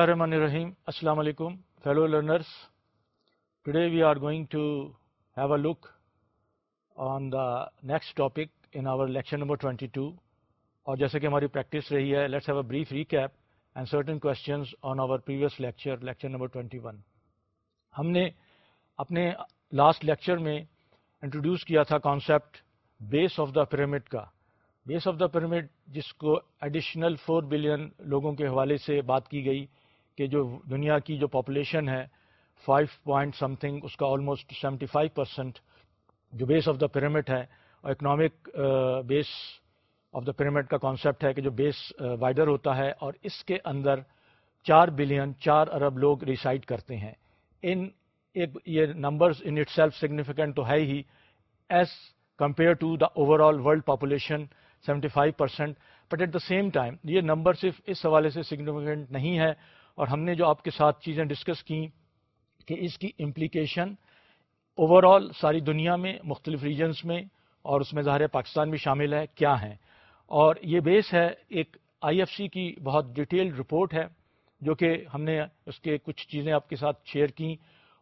اللہ الرحمن الرحیم السلام علیکم fellow learners today we are going to have a look on the next topic in our lecture number twenty two اور جیسے کہ ہماری پریکٹس رہی ہے let's have a brief recap and certain questions on our previous lecture lecture number twenty one ہم نے اپنے last lecture میں انٹروڈیوس کیا تھا concept base of the pyramid کا۔ بیس آف دا پیرامڈ جس کو ایڈیشنل فور بلین لوگوں کے حوالے سے بات کی گئی۔ کہ جو دنیا کی جو پاپولیشن ہے فائیو پوائنٹ سم تھنگ اس کا آلموسٹ سیونٹی فائیو پرسینٹ جو بیس آف دا پیرامڈ ہے اور economic base of the pyramid کا کانسیپٹ ہے کہ جو بیس وائڈر uh, ہوتا ہے اور اس کے اندر چار بلین، چار ارب لوگ ریسائڈ کرتے ہیں۔ ان ایک، یہ numbers in itself significant تو ہے ہی۔ As compared to the overall world population seventy five percent but at the same time یہ نمبر صرف اس حوالے سے سگنیفیکینٹ نہیں ہے۔ اور ہم نے جو آپ کے ساتھ چیزیں ڈسکس کی کہ اس کی امپلیکیشن اوور آل ساری دنیا میں، مختلف ریجنس میں اور اس میں ظاہر پاکستان بھی شامل ہے، کیا ہیں؟ اور یہ بیس ہے ایک آئی ایف سی کی بہت ڈیٹیلڈ رپورٹ ہے جو کہ ہم نے اس کے کچھ چیزیں آپ کے ساتھ شیئر کی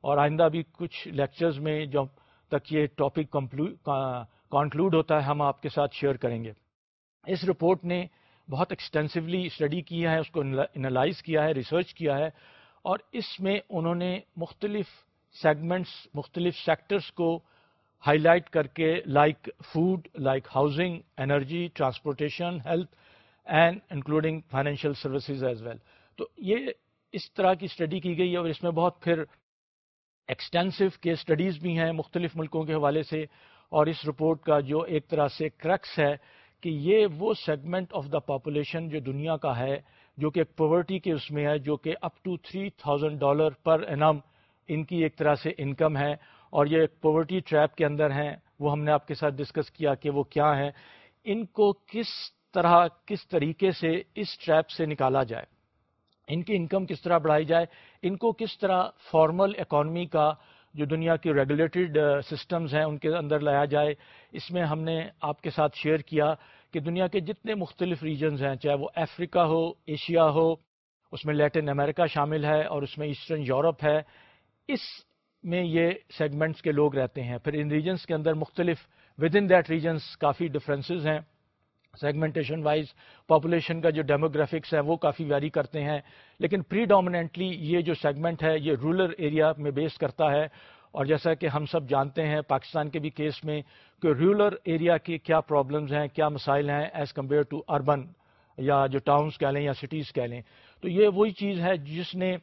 اور آئندہ بھی کچھ لیکچرز میں جب تک یہ ٹاپک کنکلوڈ ہوتا ہے، ہم آپ کے ساتھ شیئر کریں گے۔ اس رپورٹ نے بہت ایکسٹینسولی اسٹڈی کیا ہے، اس کو انالائز کیا ہے ریسرچ کیا ہے، اور اس میں انہوں نے مختلف سیگمنٹس مختلف سیکٹرز کو ہائی لائٹ کر کے like food like housing energy transportation health and including financial services as well تو یہ اس طرح کی اسٹڈی کی گئی ہے اور اس میں بہت پھر ایکسٹینسو کے اسٹڈیز بھی ہیں مختلف ملکوں کے حوالے سے، اور اس رپورٹ کا جو ایک طرح سے کریکس ہے کہ یہ وہ سیگمنٹ آف دا پاپولیشن جو دنیا کا ہے، جو کہ پاورٹی کے اس میں ہے، جو کہ up to three thousand dollar per annum ان کی ایک طرح سے انکم ہے۔ اور یہ ایک پاورٹی ٹریپ کے اندر ہیں۔ وہ ہم نے آپ کے ساتھ ڈسکس کیا کہ وہ کیا ہیں۔ ان کو کس طرح، کس طریقے سے اس ٹریپ سے نکالا جائے؟ ان کی انکم کس طرح بڑھائی جائے؟ ان کو کس طرح فارمل اکانومی کا جو دنیا کی ریگولیٹڈ سسٹمز uh, ہیں، ان کے اندر لایا جائے۔ اس میں ہم نے آپ کے ساتھ شیئر کیا کہ دنیا کے جتنے مختلف ریجنز ہیں، چاہے وہ افریقہ ہو ایشیا ہو، اس میں لیٹن امریکہ شامل ہے اور اس میں ایسٹرن یورپ ہے۔ اس میں یہ سیگمنٹس کے لوگ رہتے ہیں۔ پھر ان ریجنس کے اندر مختلف ود ان دیٹ ریجنس کافی ڈفرینسز ہیں۔ سیگمنٹیشن وائز پاپولیشن کا جو ڈیموگرافکس ہے وہ کافی ویری کرتے ہیں۔ لیکن پری ڈومیننٹلی یہ جو سیگمنٹ ہے یہ رورل ایریا میں بیس کرتا ہے۔ اور جیسا کہ ہم سب جانتے ہیں پاکستان کے بھی کیس میں کہ رورل ایریا کی کیا پرابلمز ہیں، کیا مسائل ہیں ایز کمپیئر ٹو اربن یا جو ٹاؤنس کہہ لیں یا سٹیز کہہ لیں۔ تو یہ وہی چیز ہے جس نے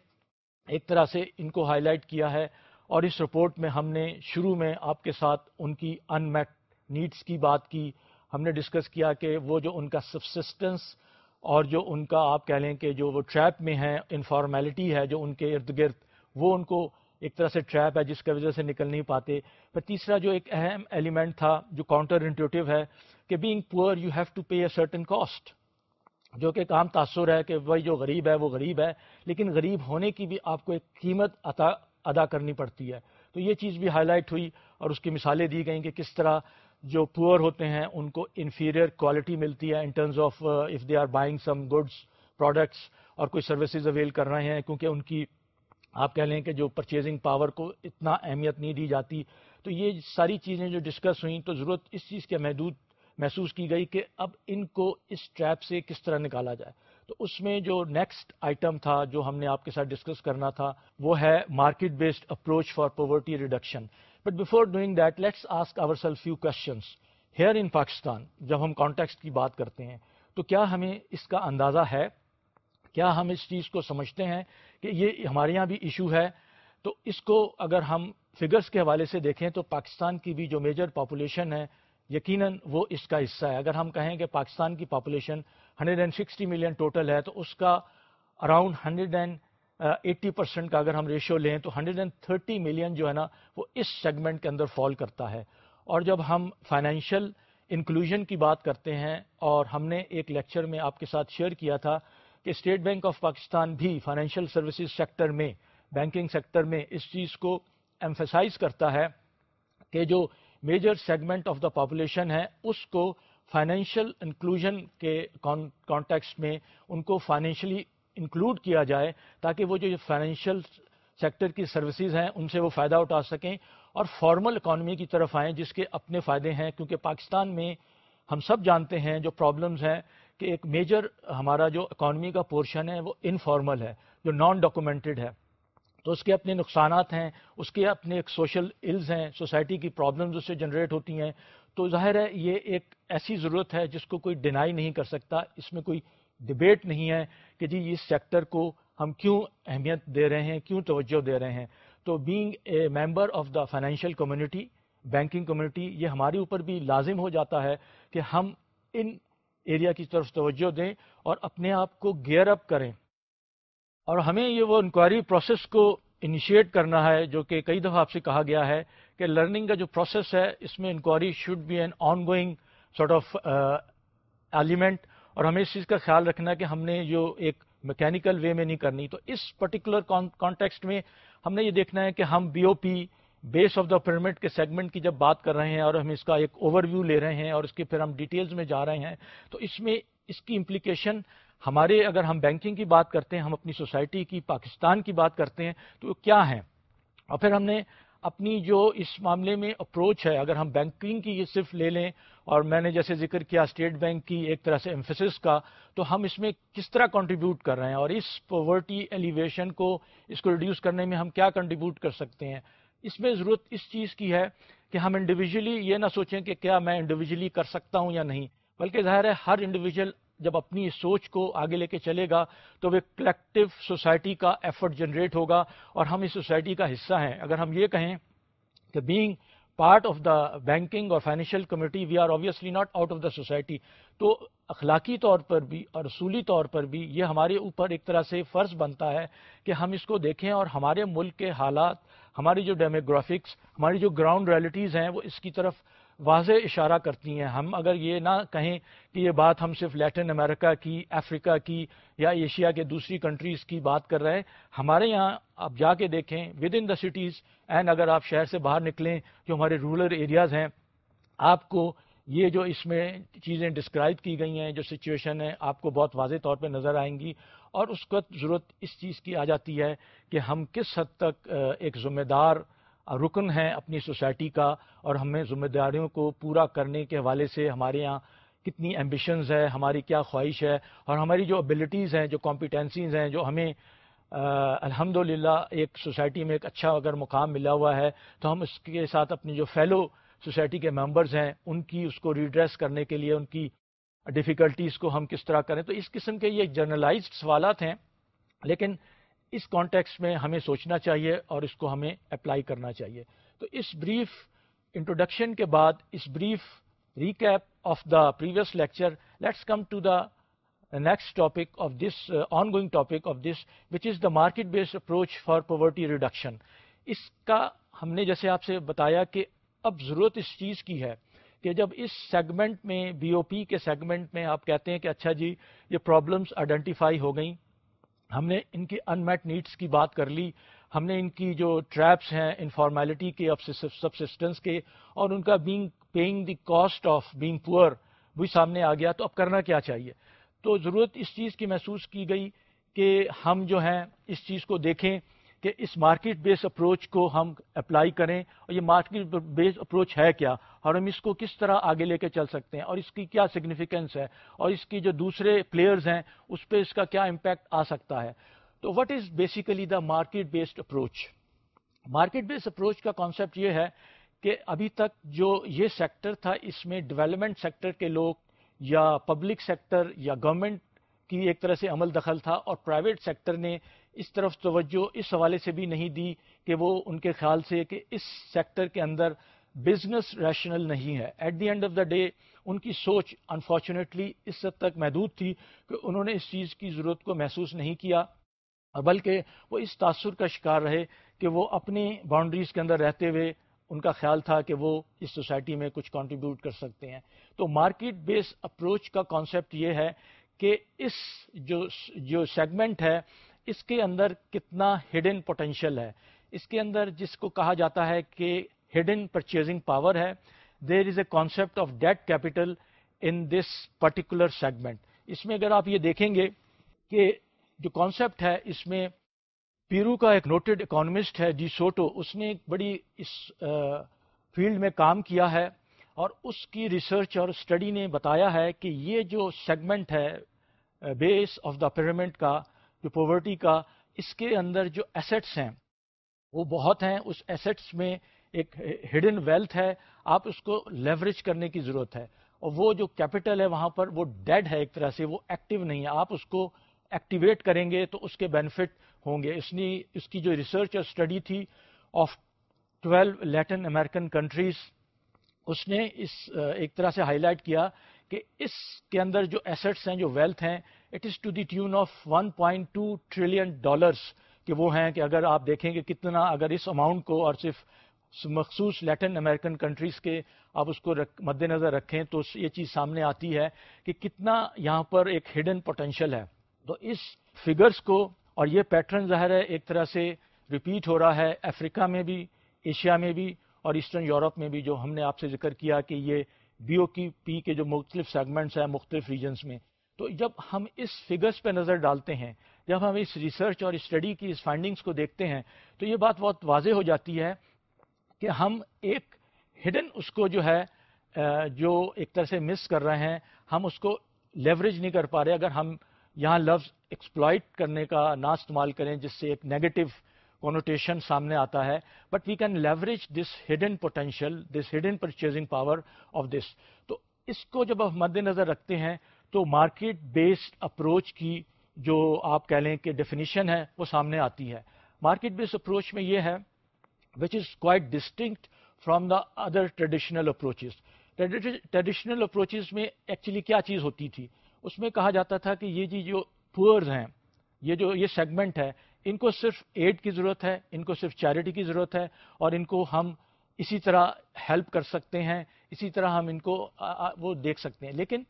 ایک طرح سے ان کو ہائی لائٹ کیا ہے۔ اور اس رپورٹ میں ہم نے شروع میں آپ کے ساتھ ان کی ان میٹ نیڈس کی بات کی۔ ہم نے ڈسکس کیا کہ وہ جو ان کا سبسسٹنس اور جو ان کا آپ کہہ لیں کہ جو وہ ٹریپ میں ہیں انفارمیلٹی ہے، جو ان کے ارد گرد، وہ ان کو ایک طرح سے ٹریپ ہے جس کی وجہ سے نکل نہیں پاتے۔ پر تیسرا جو ایک اہم ایلیمنٹ تھا جو کاؤنٹر انٹیوٹیو ہے کہ being poor you have to pay a certain cost جو کہ کام تاثر ہے کہ وہی جو غریب ہے، وہ غریب ہے، لیکن غریب ہونے کی بھی آپ کو ایک قیمت ادا کرنی پڑتی ہے۔ تو یہ چیز بھی ہائی لائٹ ہوئی اور اس کی مثالیں دی گئیں کہ کس طرح جو پور ہوتے ہیں، ان کو انفیریئر کوالٹی ملتی ہے in terms of if they are buying some goods products اور کوئی سروسز اویل کر رہے ہیں، کیونکہ ان کی آپ کہہ لیں کہ جو پرچیزنگ پاور کو اتنا اہمیت نہیں دی جاتی۔ تو یہ ساری چیزیں جو ڈسکس ہوئیں، تو ضرورت اس چیز کے محدود محسوس کی گئی کہ اب ان کو اس ٹریپ سے کس طرح نکالا جائے۔ تو اس میں جو نیکسٹ آئٹم تھا، جو ہم نے آپ کے ساتھ ڈسکس کرنا تھا، وہ ہے market based approach for poverty reduction but before doing that let's ask ourselves few questions here in Pakistan جب ہم کانٹیکسٹ کی بات کرتے ہیں، تو کیا ہمیں اس کا اندازہ ہے؟ کیا ہم اس چیز کو سمجھتے ہیں کہ یہ ہمارے یہاں بھی ایشو ہے؟ تو اس کو اگر ہم فگرز کے حوالے سے دیکھیں، تو پاکستان کی بھی جو میجر پاپولیشن ہے، یقیناً وہ اس کا حصہ ہے۔ اگر ہم کہیں کہ پاکستان کی پاپولیشن 160 ملین ٹوٹل ہے، تو اس کا اراؤنڈ 180 پرسینٹ کا اگر ہم ریشو لیں تو 130 ملین جو ہے نا وہ اس سیگمنٹ کے اندر فال کرتا ہے۔ اور جب ہم فائنینشیل انکلوژن کی بات کرتے ہیں، اور ہم نے ایک لیکچر میں آپ کے ساتھ شیئر کیا تھا کہ اسٹیٹ بینک آف پاکستان بھی فائنینشیل سروسز سیکٹر میں، بینکنگ سیکٹر میں اس چیز کو ایمفیسائز کرتا ہے کہ جو major segment of the population ہے، اس کو فائنینشیل انکلوژن کے کانٹیکس میں، ان کو فائنینشلی انکلوڈ کیا جائے تاکہ وہ جو فائنینشیل سیکٹر کی سروسز ہیں، ان سے وہ فائدہ اٹھا سکیں اور فارمل اکانومی کی طرف آئیں جس کے اپنے فائدے ہیں۔ کیونکہ پاکستان میں ہم سب جانتے ہیں جو پرابلمز ہیں کہ ایک میجر ہمارا جو اکانومی کا پورشن ہے، وہ انفارمل ہے، جو نان ڈاکومنٹڈ ہے۔ تو اس کے اپنے نقصانات ہیں، اس کے اپنے ایک سوشل الز ہیں سوسائٹی کی پرابلمز اس سے جنریٹ ہوتی ہیں۔ تو ظاہر ہے، یہ ایک ایسی ضرورت ہے جس کو کوئی ڈینائی نہیں کر سکتا۔ اس میں کوئی ڈبیٹ نہیں ہے کہ جی اس سیکٹر کو ہم کیوں اہمیت دے رہے ہیں، کیوں توجہ دے رہے ہیں۔ تو being a member of the financial community banking community یہ ہمارے اوپر بھی لازم ہو جاتا ہے کہ ہم ان ایریا کی طرف توجہ دیں اور اپنے آپ کو گیئر اپ کریں۔ اور ہمیں یہ وہ انکوائری پروسیس کو انیشیٹ کرنا ہے، جو کہ کئی دفعہ آپ سے کہا گیا ہے کہ لرننگ کا جو پروسیس ہے، اس میں inquiry should be an ongoing sort of element اور ہمیں اس چیز کا خیال رکھنا ہے کہ ہم نے جو ایک میکینیکل وے میں نہیں کرنی، تو اس پرٹیکولر کانٹیکسٹ میں ہم نے یہ دیکھنا ہے کہ ہم be O P base of دا پیرمڈ کے سیگمنٹ کی جب بات کر رہے ہیں اور ہم اس کا ایک اوور ویو لے رہے ہیں اور اس کے پھر ہم ڈیٹیلز میں جا رہے ہیں، تو اس میں اس کی امپلیکیشن ہمارے اگر ہم بینکنگ کی بات کرتے ہیں، ہم اپنی سوسائٹی کی، پاکستان کی بات کرتے ہیں، تو کیا ہیں؟ اور پھر ہم نے اپنی جو اس معاملے میں اپروچ ہے، اگر ہم بینکنگ کی یہ صرف لے لیں اور میں نے جیسے ذکر کیا اسٹیٹ بینک کی ایک طرح سے امفسس کا، تو ہم اس میں کس طرح کنٹریبیوٹ کر رہے ہیں؟ اور اس پاورٹی ایلیویشن کو، اس کو ریڈیوس کرنے میں ہم کیا کنٹریبیوٹ کر سکتے ہیں؟ اس میں ضرورت اس چیز کی ہے کہ ہم انڈیویجلی یہ نہ سوچیں کہ کیا میں انڈیویجلی کر سکتا ہوں یا نہیں، بلکہ ظاہر ہے ہر انڈیویجل جب اپنی سوچ کو آگے لے کے چلے گا تو وہ کلیکٹو سوسائٹی کا ایفرٹ جنریٹ ہوگا اور ہم اس سوسائٹی کا حصہ ہیں۔ اگر ہم یہ کہیں کہ being part of the banking اور financial community we are obviously not out of the society تو اخلاقی طور پر بھی اور اصولی طور پر بھی یہ ہمارے اوپر ایک طرح سے فرض بنتا ہے کہ ہم اس کو دیکھیں اور ہمارے ملک کے حالات، ہماری جو ڈیموگرافکس ہماری جو گراؤنڈ ریالٹیز ہیں، وہ اس کی طرف واضح اشارہ کرتی ہیں۔ ہم اگر یہ نہ کہیں کہ یہ بات ہم صرف لیٹن امریکہ کی، افریقہ کی یا ایشیا کے دوسری کنٹریز کی بات کر رہے ہیں، ہمارے یہاں آپ جا کے دیکھیں within the cities and اگر آپ شہر سے باہر نکلیں جو ہمارے رورل ایریاز ہیں، آپ کو یہ جو اس میں چیزیں ڈسکرائب کی گئی ہیں، جو سچویشن ہے، آپ کو بہت واضح طور پہ نظر آئیں گی۔ اور اس وقت ضرورت اس چیز کی آ جاتی ہے کہ ہم کس حد تک ایک ذمہ دار رکن ہیں اپنی سوسائٹی کا اور ہمیں ذمہ داریوں کو پورا کرنے کے حوالے سے ہمارے یہاں کتنی ایمبیشنز ہے ہماری کیا خواہش ہے اور ہماری جو ابیلٹیز ہیں، جو کمپیٹنسیز ہیں، جو ہمیں الحمد ایک سوسائٹی میں ایک اچھا اگر مقام ملا ہوا ہے تو ہم اس کے ساتھ اپنی جو فیلو سوسائٹی کے ممبرز ہیں، ان کی اس کو ریڈریس کرنے کے لیے، ان کی ڈیفیکلٹیز کو ہم کس طرح کریں۔ تو اس قسم کے یہ جرنلائزڈ سوالات ہیں، لیکن اس کانٹیکس میں ہمیں سوچنا چاہیے اور اس کو ہمیں اپلائی کرنا چاہیے۔ تو اس بریف انٹروڈکشن کے بعد، اس brief recap of the previous lecture let's come to the next topic of this ongoing topic of this which is the market based approach for poverty reduction اس کا ہم نے جیسے آپ سے بتایا کہ اب ضرورت اس چیز کی ہے کہ جب اس سیگمنٹ میں بی او پی کے سیگمنٹ میں آپ کہتے ہیں کہ اچھا جی یہ پرابلمس آئیڈینٹیفائی ہو گئیں۔ ہم نے ان کی ان میٹ نیڈس کی بات کر لی، ہم نے ان کی جو ٹریپس ہیں انفارمیلٹی کے سبسسٹنس کے، اور ان کا being paying the cost of being poor بھی سامنے آ گیا، تو اب کرنا کیا چاہیے؟ تو ضرورت اس چیز کی محسوس کی گئی کہ ہم جو ہیں، اس چیز کو دیکھیں کہ اس مارکیٹ بیس اپروچ کو ہم اپلائی کریں اور یہ مارکیٹ بیس اپروچ ہے کیا؟ اور ہم اس کو کس طرح آگے لے کے چل سکتے ہیں؟ اور اس کی کیا سگنیفیکینس ہے؟ اور اس کی جو دوسرے پلیئرز ہیں، اس پہ اس کا کیا امپیکٹ آ سکتا ہے؟ تو what is basically the market based approach market based approach کا کانسیپٹ یہ ہے کہ ابھی تک جو یہ سیکٹر تھا، اس میں ڈیولپمنٹ سیکٹر کے لوگ یا پبلک سیکٹر یا گورنمنٹ کی ایک طرح سے عمل دخل تھا اور پرائیویٹ سیکٹر نے اس طرف توجہ اس حوالے سے بھی نہیں دی کہ وہ ان کے خیال سے کہ اس سیکٹر کے اندر بزنس ریشنل نہیں ہے۔ At the end of the day ان کی سوچ انفارچونیٹلی اس حد تک محدود تھی کہ انہوں نے اس چیز کی ضرورت کو محسوس نہیں کیا اور بلکہ وہ اس تاثر کا شکار رہے کہ وہ اپنی باؤنڈریز کے اندر رہتے ہوئے ان کا خیال تھا کہ وہ اس سوسائٹی میں کچھ کنٹریبیوٹ کر سکتے ہیں۔ تو مارکیٹ بیس اپروچ کا کانسیپٹ یہ ہے کہ اس جو جو سیگمنٹ ہے، اس کے اندر کتنا ہڈن پوٹینشیل ہے۔ اس کے اندر جس کو کہا جاتا ہے کہ ہڈن پرچیزنگ پاور ہے there is a concept of dead capital in this particular segment اس میں اگر آپ یہ دیکھیں گے کہ جو کانسیپٹ ہے، اس میں پیرو کا ایک نوٹڈ اکانومسٹ ہے جی سوٹو، اس نے ایک بڑی اس فیلڈ میں کام کیا ہے۔ اور اس کی ریسرچ اور اسٹڈی نے بتایا ہے کہ یہ جو سیگمنٹ ہے بیس آف دا پیرامنٹ کا، جو پاورٹی کا، اس کے اندر جو ایسٹس ہیں، وہ بہت ہیں. اس ایسٹس میں ایک ہڈن ویلتھ ہے. آپ اس کو لیوریج کرنے کی ضرورت ہے. اور وہ جو کیپٹل ہے وہاں پر وہ ڈیڈ ہے ایک طرح سے. وہ ایکٹیو نہیں ہے. آپ اس کو ایکٹیویٹ کریں گے تو اس کے بینیفٹ ہوں گے. اس نے اس کی جو ریسرچ اور اسٹڈی تھی of twelve Latin American countries اس نے اس ایک طرح سے ہائی لائٹ کیا کہ اس کے اندر جو ایسٹس ہیں، جو ویلتھ ہیں it is to the tune of one point two trillion dollars کہ وہ ہیں کہ اگر آپ دیکھیں گے کتنا اگر اس اماؤنٹ کو اور صرف مخصوص لیٹن امریکن کنٹریز کے آپ اس کو مد نظر رکھیں تو یہ چیز سامنے آتی ہے کہ کتنا یہاں پر ایک ہڈن پوٹینشیل ہے۔ تو اس فگرز کو، اور یہ پیٹرن ظاہر ہے، ایک طرح سے ریپیٹ ہو رہا ہے۔ افریقہ میں بھی ایشیا میں بھی اور ایسٹرن یورپ میں بھی جو ہم نے آپ سے ذکر کیا کہ یہ بی او کی پی کے جو مختلف سیگمنٹس ہیں، مختلف ریجنس میں۔ تو جب ہم اس فگرز پہ نظر ڈالتے ہیں، جب ہم اس ریسرچ اور اسٹڈی کی، اس فائنڈنگز کو دیکھتے ہیں، تو یہ بات بہت واضح ہو جاتی ہے کہ ہم ایک ہڈن اس کو جو ہے جو ایک طرح سے مس کر رہے ہیں، ہم اس کو لیوریج نہیں کر پا رہے۔ اگر ہم یہاں لفظ ایکسپلائٹ کرنے کا نہ استعمال کریں، جس سے ایک نیگیٹو کونوٹیشن سامنے آتا ہے but we can leverage this hidden potential this hidden purchasing power of this تو اس کو جب ہم مد نظر رکھتے ہیں، تو مارکیٹ بیسڈ اپروچ کی جو آپ کہہ لیں کہ ڈیفینیشن ہے، وہ سامنے آتی ہے۔ مارکیٹ بیسڈ اپروچ میں یہ ہے which is quite distinct from the other traditional approaches traditional approaches میں ایکچولی کیا چیز ہوتی تھی؟ اس میں کہا جاتا تھا کہ یہ جی جو پورز ہیں، یہ جو، یہ سیگمنٹ ہے ان کو صرف ایڈ کی ضرورت ہے، ان کو صرف چیریٹی کی ضرورت ہے اور ان کو ہم اسی طرح ہیلپ کر سکتے ہیں، اسی طرح ہم ان کو وہ دیکھ سکتے ہیں۔ لیکن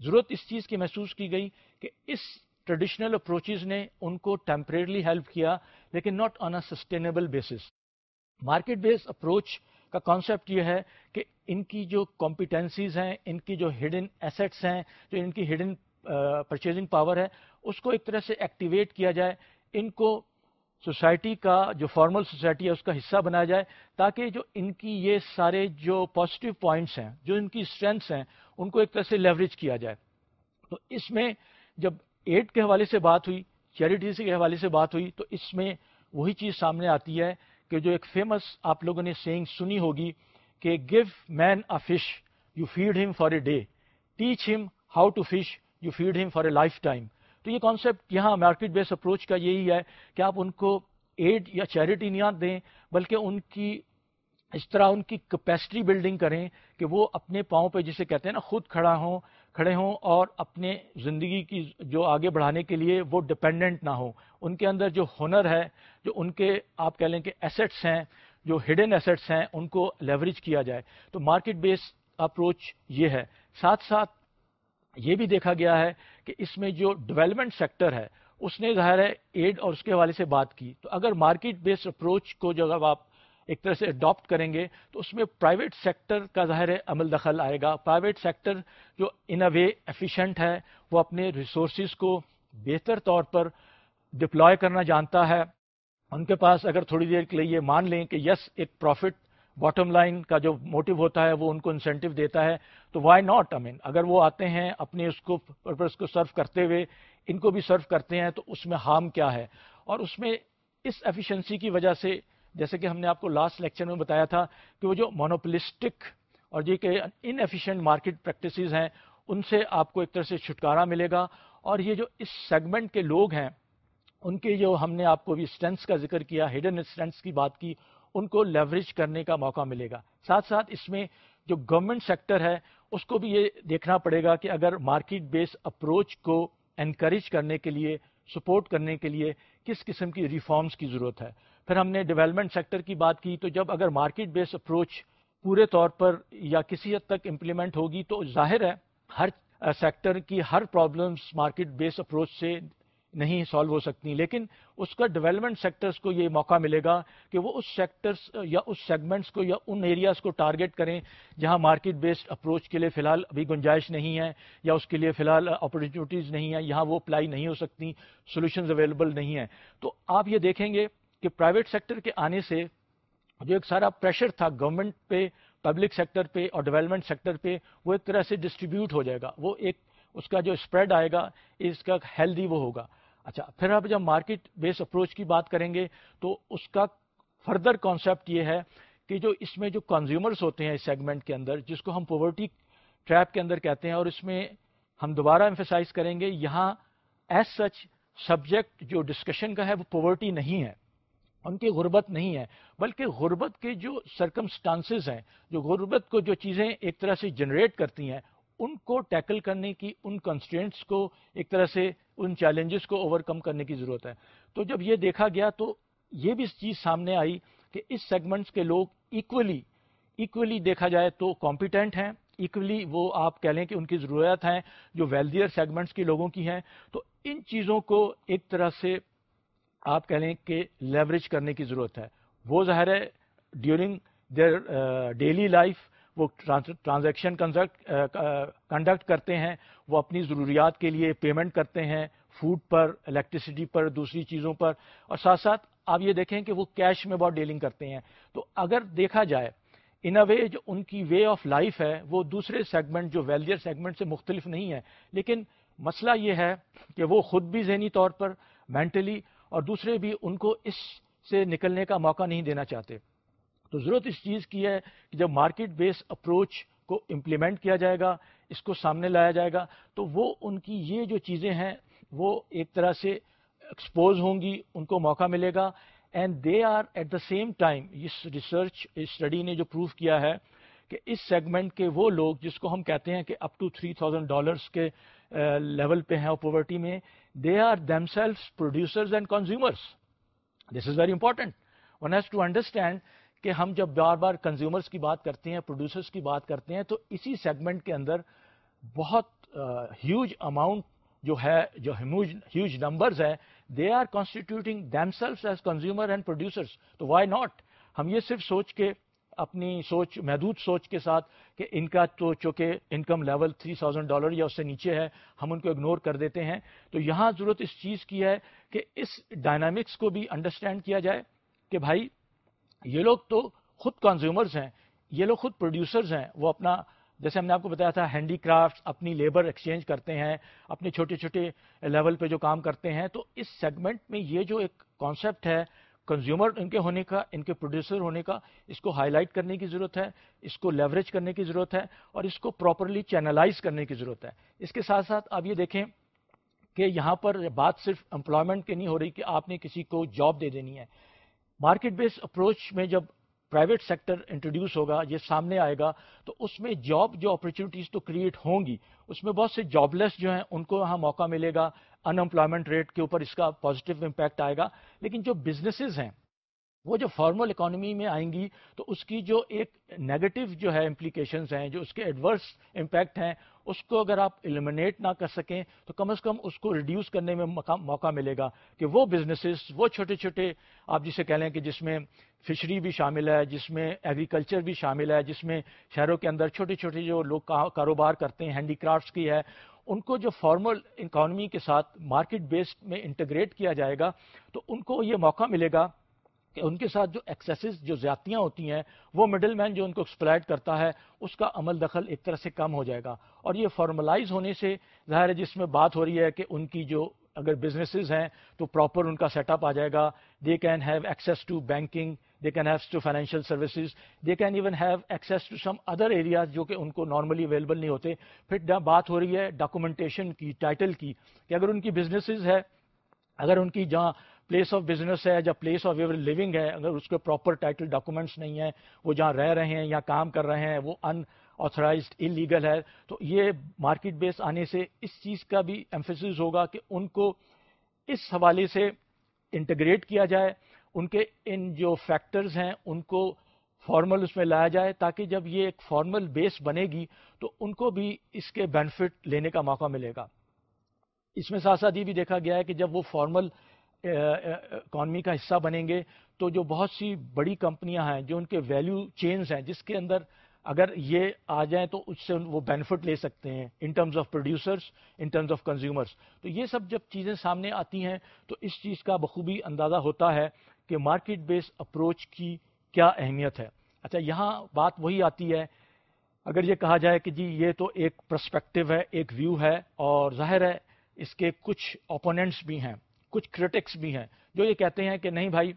ضرورت اس چیز کی محسوس کی گئی کہ اس ٹریڈیشنل اپروچز نے ان کو ٹیمپریرلی ہیلپ کیا، لیکن not on a sustainable basis market base approach کا کانسیپٹ یہ ہے کہ ان کی جو کمپیٹنسیز ہیں، ان کی جو ہڈن ایسٹس ہیں، جو ان کی ہڈن پرچیزنگ پاور ہے، اس کو ایک طرح سے ایکٹیویٹ کیا جائے ان کو سوسائٹی کا، جو فارمل سوسائٹی ہے، اس کا حصہ بنایا جائے تاکہ جو ان کی یہ سارے جو پازیٹیو پوائنٹس ہیں، جو ان کی اسٹرینتھس ہیں، ان کو ایک طرح سے لیوریج کیا جائے۔ تو اس میں جب ایڈ کے حوالے سے بات ہوئی چیریٹیز کے حوالے سے بات ہوئی، تو اس میں وہی چیز سامنے آتی ہے کہ جو ایک فیمس آپ لوگوں نے سینگ سنی ہوگی کہ give man a fish you feed him for a day teach him how to fish you feed him for a lifetime تو یہ کانسیپٹ یہاں مارکیٹ بیس اپروچ کا یہی ہے کہ آپ ان کو ایڈ یا چیریٹی نہیں دیں، بلکہ ان کی اس طرح ان کی کیپیسٹی بلڈنگ کریں کہ وہ اپنے پاؤں پہ جسے کہتے ہیں نا، خود کھڑا ہوں، کھڑے ہوں اور اپنے زندگی کی جو آگے بڑھانے کے لیے وہ ڈپینڈنٹ نہ ہوں۔ ان کے اندر جو ہنر ہے، جو ان کے آپ کہہ لیں کہ ایسٹس ہیں، جو ہڈن ایسٹس ہیں، ان کو لیوریج کیا جائے۔ تو مارکیٹ بیس اپروچ یہ ہے۔ ساتھ ساتھ یہ بھی دیکھا گیا ہے کہ اس میں جو ڈیولپمنٹ سیکٹر ہے، اس نے ظاہر ہے ایڈ اور اس کے حوالے سے بات کی۔ تو اگر مارکیٹ بیس اپروچ کو جب آپ ایک طرح سے اڈاپٹ کریں گے، تو اس میں پرائیویٹ سیکٹر کا ظاہر عمل دخل آئے گا۔ پرائیویٹ سیکٹر جو ان اے وے ایفیشینٹ ہے، وہ اپنے ریسورسز کو بہتر طور پر ڈپلوائے کرنا جانتا ہے۔ ان کے پاس اگر تھوڑی دیر کے لیے یہ مان لیں کہ یس ایک پروفٹ باٹم لائن کا جو موٹو ہوتا ہے، وہ ان کو انسینٹو دیتا ہے. تو وائی ناٹ آئی مین اگر وہ آتے ہیں اپنے اس کو پرپز کو سرو کرتے ہوئے، ان کو بھی سرو کرتے ہیں، تو اس میں ہارم کیا ہے؟ اور اس میں اس ایفیشنسی کی وجہ سے، جیسے کہ ہم نے آپ کو لاسٹ لیکچر میں بتایا تھا کہ وہ جو مونوپلسٹک اور یہ کہ ان ایفیشینٹ مارکیٹ پریکٹسز ہیں، ان سے آپ کو ایک طرح سے چھٹکارا ملے گا. اور یہ جو اس سیگمنٹ کے لوگ ہیں، ان کے جو ہم نے آپ کو بھی اسٹرینتھس کا ذکر کیا ہڈن اسٹرینتھس کی بات کی ان کو لیوریج کرنے کا موقع ملے گا۔ ساتھ ساتھ اس میں جو گورنمنٹ سیکٹر ہے، اس کو بھی یہ دیکھنا پڑے گا کہ اگر مارکیٹ بیس اپروچ کو انکریج کرنے کے لیے سپورٹ کرنے کے لیے کس قسم کی ریفارمز کی ضرورت ہے۔ پھر ہم نے ڈیولپمنٹ سیکٹر کی بات کی تو جب اگر مارکیٹ بیس اپروچ پورے طور پر یا کسی حد تک امپلیمنٹ ہوگی تو ظاہر ہے ہر سیکٹر کی ہر پرابلمس مارکیٹ بیس اپروچ سے نہیں سالو ہو سکتی۔ لیکن اس کا ڈیولپمنٹ سیکٹرز کو یہ موقع ملے گا کہ وہ اس سیکٹرز یا اس سیگمنٹس کو یا ان ایریاز کو ٹارگٹ کریں جہاں مارکیٹ بیسڈ اپروچ کے لیے فی الحال ابھی گنجائش نہیں ہے یا اس کے لیے فی الحال اپرچونیٹیز نہیں ہیں، یہاں وہ اپلائی نہیں ہو سکتی سولوشنز اویلیبل نہیں ہیں۔ تو آپ یہ دیکھیں گے کہ پرائیویٹ سیکٹر کے آنے سے جو ایک سارا پریشر تھا گورنمنٹ پہ پبلک سیکٹر پہ اور ڈیولپمنٹ سیکٹر پہ، وہ ایک طرح سے ڈسٹریبیوٹ ہو جائے گا۔ وہ ایک اس کا جو اسپریڈ آئے گا، اس کا ہیلدی وہ ہوگا۔ اچھا پھر اب جب مارکیٹ بیس اپروچ کی بات کریں گے تو اس کا فردر کانسیپٹ یہ ہے کہ جو اس میں جو کنزیومرز ہوتے ہیں اس سیگمنٹ کے اندر، جس کو ہم پوورٹی ٹریپ کے اندر کہتے ہیں، اور اس میں ہم دوبارہ ایمفیسائز کریں گے، یہاں ایز سچ سبجیکٹ جو ڈسکشن کا ہے وہ پوورٹی نہیں ہے، ان کی غربت نہیں ہے، بلکہ غربت کے جو سرکمسٹانسز ہیں، جو غربت کو جو چیزیں ایک طرح سے جنریٹ کرتی ہیں ان کو ٹیکل کرنے کی، ان کنسٹینٹس کو ایک طرح سے، ان چیلنجز کو اوور کم کرنے کی ضرورت ہے۔ تو جب یہ دیکھا گیا تو یہ بھی چیز سامنے آئی کہ اس سیگمنٹس کے لوگ ایکولی ایکولی دیکھا جائے تو کمپیٹنٹ ہیں۔ ایکولی وہ آپ کہہ لیں کہ ان کی ضرورت ہیں جو ویلدیئر سیگمنٹس کے لوگوں کی ہیں۔ تو ان چیزوں کو ایک طرح سے آپ کہہ لیں کہ لیوریج کرنے کی ضرورت ہے۔ وہ ظاہر ہے ڈیورنگ دیئر ڈیلی لائف وہ ٹرانزیکشن کنڈکٹ uh, uh, کرتے ہیں، وہ اپنی ضروریات کے لیے پیمنٹ کرتے ہیں فوڈ پر الیکٹریسٹی پر، دوسری چیزوں پر۔ اور ساتھ ساتھ آپ یہ دیکھیں کہ وہ کیش میں بہت ڈیلنگ کرتے ہیں۔ تو اگر دیکھا جائے ان اے وے جو ان کی وے آف لائف ہے، وہ دوسرے سیگمنٹ جو ویلیئر سیگمنٹ سے مختلف نہیں ہے۔ لیکن مسئلہ یہ ہے کہ وہ خود بھی ذہنی طور پر مینٹلی اور دوسرے بھی ان کو اس سے نکلنے کا موقع نہیں دینا چاہتے۔ تو ضرورت اس چیز کی ہے کہ جب مارکیٹ بیس اپروچ کو امپلیمنٹ کیا جائے گا، اس کو سامنے لایا جائے گا، تو وہ ان کی یہ جو چیزیں ہیں، وہ ایک طرح سے ایکسپوز ہوں گی، ان کو موقع ملے گا۔ And they are at the same time us research study نے جو پروف کیا ہے کہ اس سیگمنٹ کے وہ لوگ جس کو ہم کہتے ہیں کہ up to three thousand dollars کے لیول پہ ہیں پاورٹی میں they are them self producers and consumers this is very important one has to understand کہ ہم جب بار بار کنزیومرس کی بات کرتے ہیں پروڈیوسرس کی بات کرتے ہیں، تو اسی سیگمنٹ کے اندر بہت ہیوج اماؤنٹ جو ہے، جو ہیوج نمبرز ہے they are constituting themselves as consumer and producers تو وائی ناٹ ہم یہ صرف سوچ کے، اپنی سوچ، محدود سوچ کے ساتھ کہ ان کا تو چونکہ income level three thousand dollar یا اس سے نیچے ہے، ہم ان کو اگنور کر دیتے ہیں۔ تو یہاں ضرورت اس چیز کی ہے کہ اس ڈائنامکس کو بھی انڈرسٹینڈ کیا جائے کہ بھائی یہ لوگ تو خود کنزیومرز ہیں، یہ لوگ خود پروڈیوسرز ہیں۔ وہ اپنا، جیسے ہم نے آپ کو بتایا تھا ہینڈی کرافٹ اپنی لیبر ایکسچینج کرتے ہیں، اپنے چھوٹے چھوٹے لیول پہ جو کام کرتے ہیں۔ تو اس سیگمنٹ میں یہ جو ایک کانسیپٹ ہے کنزیومر ان کے ہونے کا، ان کے پروڈیوسر ہونے کا، اس کو ہائی لائٹ کرنے کی ضرورت ہے، اس کو لیوریج کرنے کی ضرورت ہے اور اس کو پراپرلی چینلائز کرنے کی ضرورت ہے۔ اس کے ساتھ ساتھ آپ یہ دیکھیں کہ یہاں پر بات صرف امپلائمنٹ کی نہیں ہو رہی کہ آپ نے کسی کو جاب دے دینی ہے۔ مارکیٹ بیس اپروچ میں جب پرائیویٹ سیکٹر انٹروڈیوس ہوگا، یہ سامنے آئے گا، تو اس میں جاب جو اپرچونیٹیز تو کریٹ ہوں گی، اس میں بہت سے جاب لیس جو ہیں، ان کو یہاں موقع ملے گا ان امپلائمنٹ ریٹ کے اوپر اس کا پازیٹیو امپیکٹ آئے گا۔ لیکن جو بزنسز ہیں وہ جو فارمل اکانومی میں آئیں گی، تو اس کی جو ایک نیگیٹو جو ہے امپلیکیشنز ہیں، جو اس کے ایڈورس امپیکٹ ہیں، اس کو اگر آپ ایلیمنیٹ نہ کر سکیں، تو کم از کم اس کو ریڈیوس کرنے میں موقع ملے گا کہ وہ بزنسز وہ چھوٹے چھوٹے، آپ جسے کہہ لیں کہ جس میں فشری بھی شامل ہے، جس میں ایگریکلچر بھی شامل ہے، جس میں شہروں کے اندر چھوٹے چھوٹے جو لوگ کاروبار کرتے ہیں ہینڈی کرافٹس کی ہے، ان کو جو فارمل اکانومی کے ساتھ مارکیٹ بیسڈ میں انٹیگریٹ کیا جائے گا، تو ان کو یہ موقع ملے گا کہ ان کے ساتھ جو ایکسیسز جو زیادتیاں ہوتی ہیں، وہ مڈل مین جو ان کو ایکسپلائٹ کرتا ہے، اس کا عمل دخل ایک طرح سے کم ہو جائے گا۔ اور یہ فارملائز ہونے سے ظاہر ہے جس میں بات ہو رہی ہے کہ ان کی جو اگر بزنسز ہیں تو پراپر ان کا سیٹ اپ آ جائے گا۔ They can have access to banking they can have to financial services they can even have access to some other areas جو کہ ان کو نارملی اویلیبل نہیں ہوتے۔ پھر بات ہو رہی ہے ڈاکومنٹیشن کی ٹائٹل کی، کہ اگر ان کی بزنسز ہے، اگر ان کی جہاں پلیس آف بزنس ہے یا پلیس آف ایور لیونگ ہے، اگر اس کے پراپر ٹائٹل ڈاکومنٹس نہیں ہیں، وہ جہاں رہ رہے ہیں یا کام کر رہے ہیں، وہ ان آتھرائزڈ انلیگل ہے، تو یہ مارکیٹ بیس آنے سے اس چیز کا بھی ایمفیسز ہوگا کہ ان کو اس حوالے سے انٹیگریٹ کیا جائے، ان کے ان جو فیکٹرز ہیں، ان کو فارمل اس میں لایا جائے، تاکہ جب یہ ایک فارمل بیس بنے گی تو ان کو بھی اس کے بینیفٹ لینے کا موقع ملے گا۔ اس میں ساتھ ساتھ یہ بھی دیکھا گیا ہے کہ جب وہ فارمل اکانومی کا حصہ بنیں گے، تو جو بہت سی بڑی کمپنیاں ہیں، جو ان کے ویلیو چینز ہیں، جس کے اندر اگر یہ آ جائیں تو اس سے وہ بینیفٹ لے سکتے ہیں in terms of producers in terms of consumers تو یہ سب جب چیزیں سامنے آتی ہیں، تو اس چیز کا بخوبی اندازہ ہوتا ہے کہ مارکیٹ بیس اپروچ کی کیا اہمیت ہے۔ اچھا یہاں بات وہی آتی ہے، اگر یہ کہا جائے کہ جی یہ تو ایک پرسپیکٹو ہے، ایک ویو ہے، اور ظاہر ہے اس کے کچھ اوپوننٹس بھی ہیں۔ کچھ کرٹکس بھی ہیں جو یہ کہتے ہیں کہ نہیں بھائی،